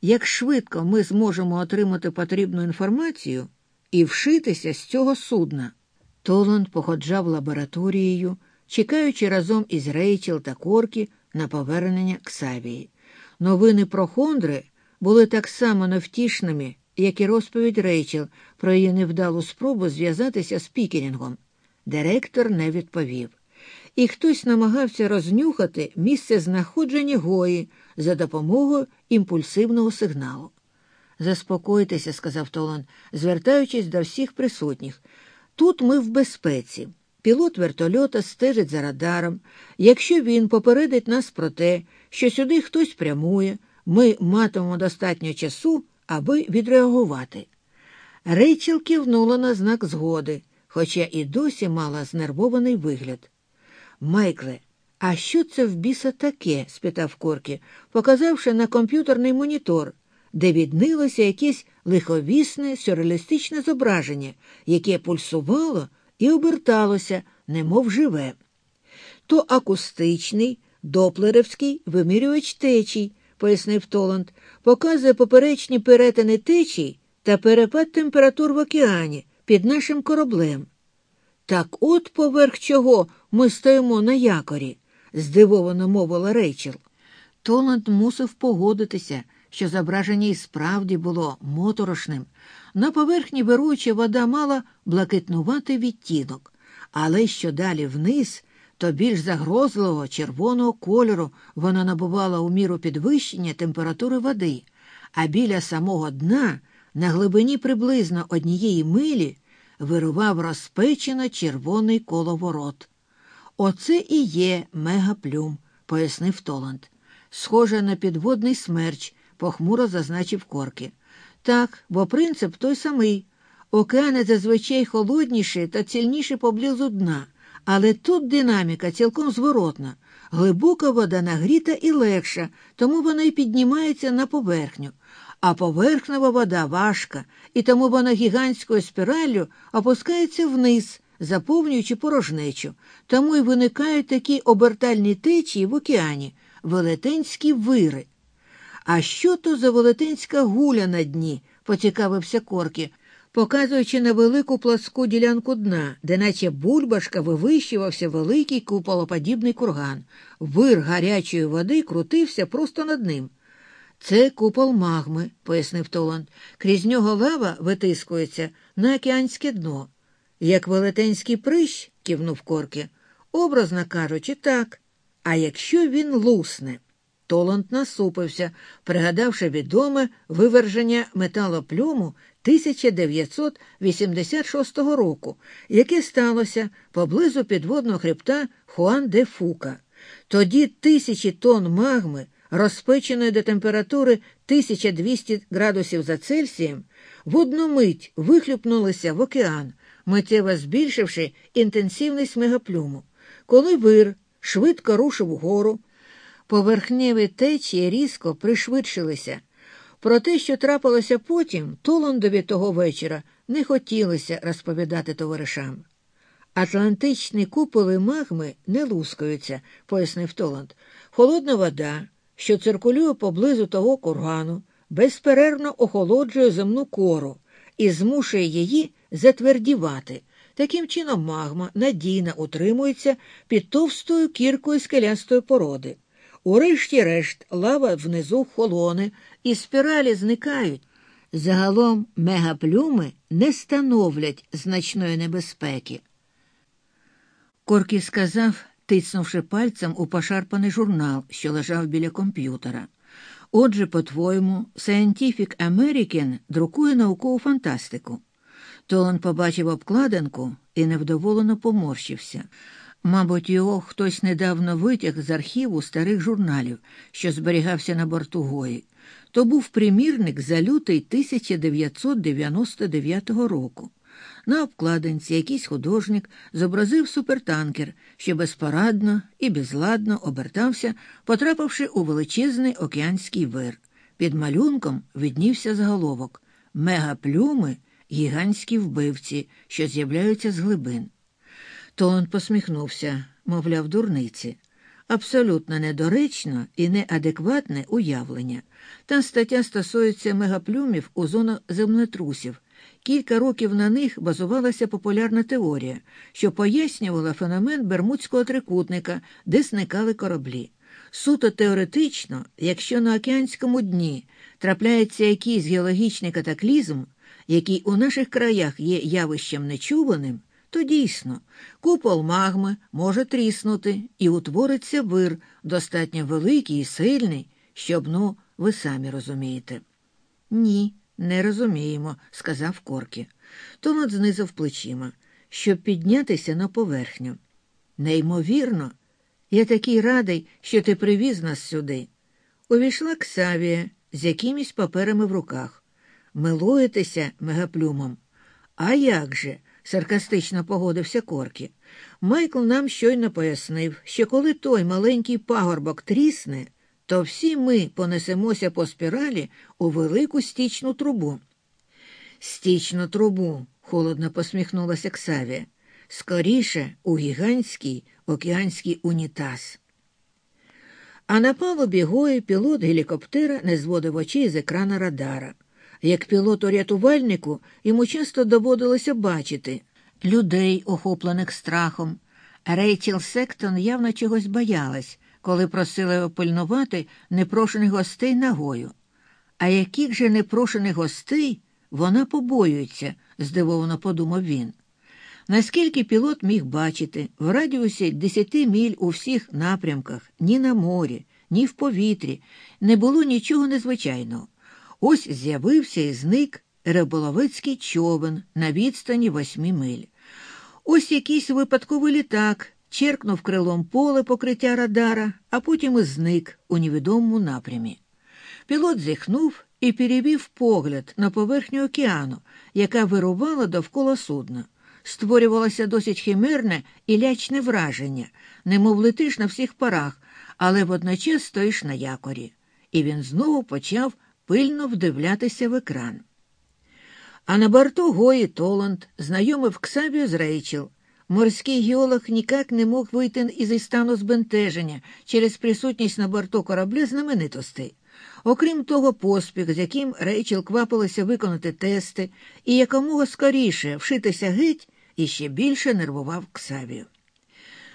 як швидко ми зможемо отримати потрібну інформацію і вшитися з цього судна. Толанд походжав лабораторією, чекаючи разом із Рейчел та Коркі на повернення Ксавії. Новини про Хондри були так само невтішними, як і розповідь Рейчел про її невдалу спробу зв'язатися з Пікерінгом. Директор не відповів. І хтось намагався рознюхати місце знаходження гої за допомогою імпульсивного сигналу. Заспокойтеся, сказав Толан, звертаючись до всіх присутніх. Тут ми в безпеці. Пілот вертольота стежить за радаром. Якщо він попередить нас про те, що сюди хтось прямує, ми матимемо достатньо часу, аби відреагувати. Рейчел кивнула на знак згоди, хоча і досі мала знервований вигляд. Майкле, а що це в біса таке? спитав Коркі, показавши на комп'ютерний монітор, де віднилося якесь лиховісне сюрреалістичне зображення, яке пульсувало і оберталося, немов живе. То акустичний, доплеревський вимірювач течій, пояснив Толанд, показує поперечні перетини течій та перепад температур в океані під нашим кораблем. Так от поверх чого ми стоїмо на якорі, здивовано мовила Рейчел. Толанд мусив погодитися, що зображення і справді було моторошним. На поверхні беруча вода мала блакитнуватий відтінок, але що далі вниз, то більш загрозливого червоного кольору вона набувала у міру підвищення температури води, а біля самого дна, на глибині приблизно однієї милі, вирував розпечено червоний коловорот. Оце і є мегаплюм, пояснив Толанд. Схоже на підводний смерч, похмуро зазначив корки. Так, бо принцип той самий. Океани зазвичай холодніші та цільніші поблизу дна, але тут динаміка цілком зворотна. Глибока вода нагріта і легша, тому вона й піднімається на поверхню, а поверхнева вода важка, і тому вона гігантською спіраллю опускається вниз, заповнюючи порожнечу, тому й виникають такі обертальні течії в океані, велетенські вири. А що то за велетенська гуля на дні? поцікавився Коркі, показуючи на велику пласку ділянку дна, де наче бульбашка вивищувався великий куполоподібний курган. Вир гарячої води крутився просто над ним. Це купол магми, пояснив Толанд. Крізь нього лава витискується на океанське дно. Як велетенський прищ, кивнув Коркі, образно кажучи, так. А якщо він лусне? Толанд насупився, пригадавши відоме виверження металоплюму 1986 року, яке сталося поблизу підводного хребта Хуан де Фука. Тоді тисячі тонн магми, розпеченої до температури 1200 градусів за Цельсієм, в одну мить вихлюпнулися в океан, миттєво збільшивши інтенсивність мегаплюму. Коли вир швидко рушив вгору, поверхневі течії різко пришвидшилися. Про те, що трапилося потім, Толандові того вечора не хотілося розповідати товаришам. Атлантичні куполи магми не лускаються, пояснив Толанд. Холодна вода, що циркулює поблизу того кургану, безперервно охолоджує земну кору, і змушує її затвердівати. Таким чином, магма надійно утримується під товстою кіркою скелястої породи. Урешті-решт лава внизу холоне і спіралі зникають. Загалом мегаплюми не становлять значної небезпеки. Коркі сказав, тицнувши пальцем у пошарпаний журнал, що лежав біля комп'ютера. Отже, по-твоєму, Scientific American друкує наукову фантастику. Толан побачив обкладинку і невдоволено поморщився. Мабуть, його хтось недавно витяг з архіву старих журналів, що зберігався на борту Гої. То був примірник за лютий 1999 року. На обкладинці якийсь художник зобразив супертанкер, що безпорадно і безладно обертався, потрапивши у величезний океанський вир. Під малюнком виднівся заголовок Мегаплюми гігантські вбивці, що з'являються з глибин. Толанд посміхнувся, мовляв, дурниці. Абсолютно недоречно і неадекватне уявлення. Та стаття стосується мегаплюмів у зонах землетрусів. Кілька років на них базувалася популярна теорія, що пояснювала феномен Бермудського трикутника, де зникали кораблі. Суто теоретично, якщо на океанському дні трапляється якийсь геологічний катаклізм, який у наших краях є явищем нечуваним, то дійсно купол магми може тріснути і утвориться вир, достатньо великий і сильний, щоб, ну, ви самі розумієте. Ні, не розуміємо, сказав Коркі. Томат знизав плечима, щоб піднятися на поверхню. Неймовірно, я такий радий, що ти привіз нас сюди. Увійшла Ксавія з якимись паперами в руках. Милуєтеся мегаплюмом. А як же? Саркастично погодився Коркі. Майкл нам щойно пояснив, що коли той маленький пагорбок трісне, то всі ми понесемося по спіралі у велику стічну трубу. Стічну трубу, холодно посміхнулася Ксавія. Скоріше у гігантський океанський унітаз. А на палубі гої пілот гелікоптера не зводив очей з екрана Радара. Як пілоту-рятувальнику йому часто доводилося бачити людей, охоплених страхом. Рейчел Сектон явно чогось боялась, коли просила його пильнувати непрошених гостей нагою. А яких же непрошених гостей вона побоюється, здивовано подумав він. Наскільки пілот міг бачити, в радіусі десяти міль у всіх напрямках, ні на морі, ні в повітрі, не було нічого незвичайного. Ось з'явився і зник риболовецький човен на відстані восьми миль. Ось якийсь випадковий літак черкнув крилом поле покриття радара, а потім і зник у невідомому напрямі. Пілот зіхнув і перевів погляд на поверхню океану, яка вирувала довкола судна. Створювалося досить химерне і лячне враження, немов летиш на всіх парах, але водночас стоїш на якорі. І він знову почав пильно вдивлятися в екран. А на борту Гої Толанд знайомив Ксавію з Рейчел. Морський геолог ніяк не мог вийти із стану збентеження через присутність на борту корабля знаменитостей. Окрім того, поспіх, з яким Рейчел квапилася виконати тести і якомога скоріше вшитися геть, іще більше нервував Ксавію.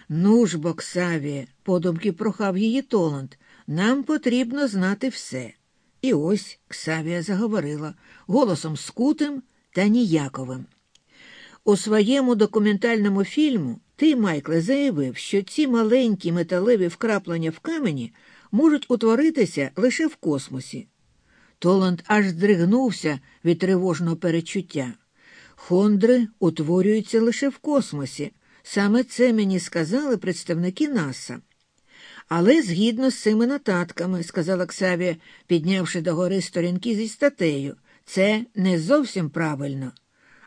Ну ж бо, Ксавія, подумки прохав її Толанд, нам потрібно знати все. І ось Ксавія заговорила голосом скутим та ніяковим. У своєму документальному фільму ти, Майкле, заявив, що ці маленькі металеві вкраплення в камені можуть утворитися лише в космосі. Толанд аж здригнувся від тривожного перечуття. Хондри утворюються лише в космосі. Саме це мені сказали представники НАСА. Але згідно з цими нотатками, сказала Ксавія, піднявши догори сторінки зі статтею, це не зовсім правильно.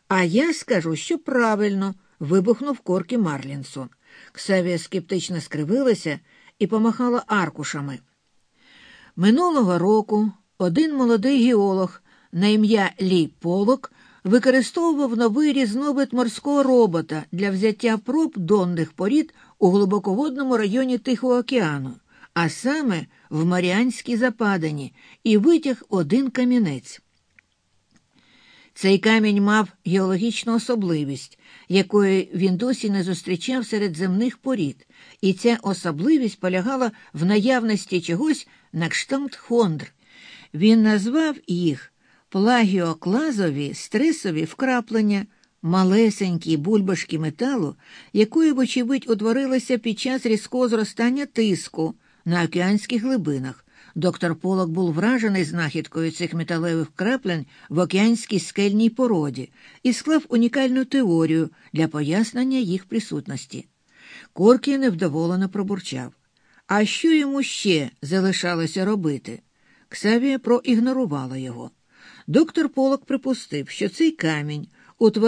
А я скажу, що правильно, вибухнув корки Марлінсон. Ксавія скептично скривилася і помахала аркушами. Минулого року один молодий геолог на ім'я Лі Полок використовував новий різновид морського робота для взяття проб донних порід у глибоководному районі Тихого океану, а саме в Маріанській Западані, і витяг один камінець. Цей камінь мав геологічну особливість, якої він досі не зустрічав серед земних порід, і ця особливість полягала в наявності чогось на кшталт хондр. Він назвав їх плагіоклазові стресові вкраплення, малесенькі бульбашки металу, якої, вочевидь, утворилися під час різкого зростання тиску на океанських глибинах. Доктор Полок був вражений знахідкою цих металевих краплень в океанській скельній породі і склав унікальну теорію для пояснення їх присутності. Коркі невдоволено пробурчав. А що йому ще залишалося робити? Ксавія проігнорувала його. Доктор Полок припустив, що цей камінь утворив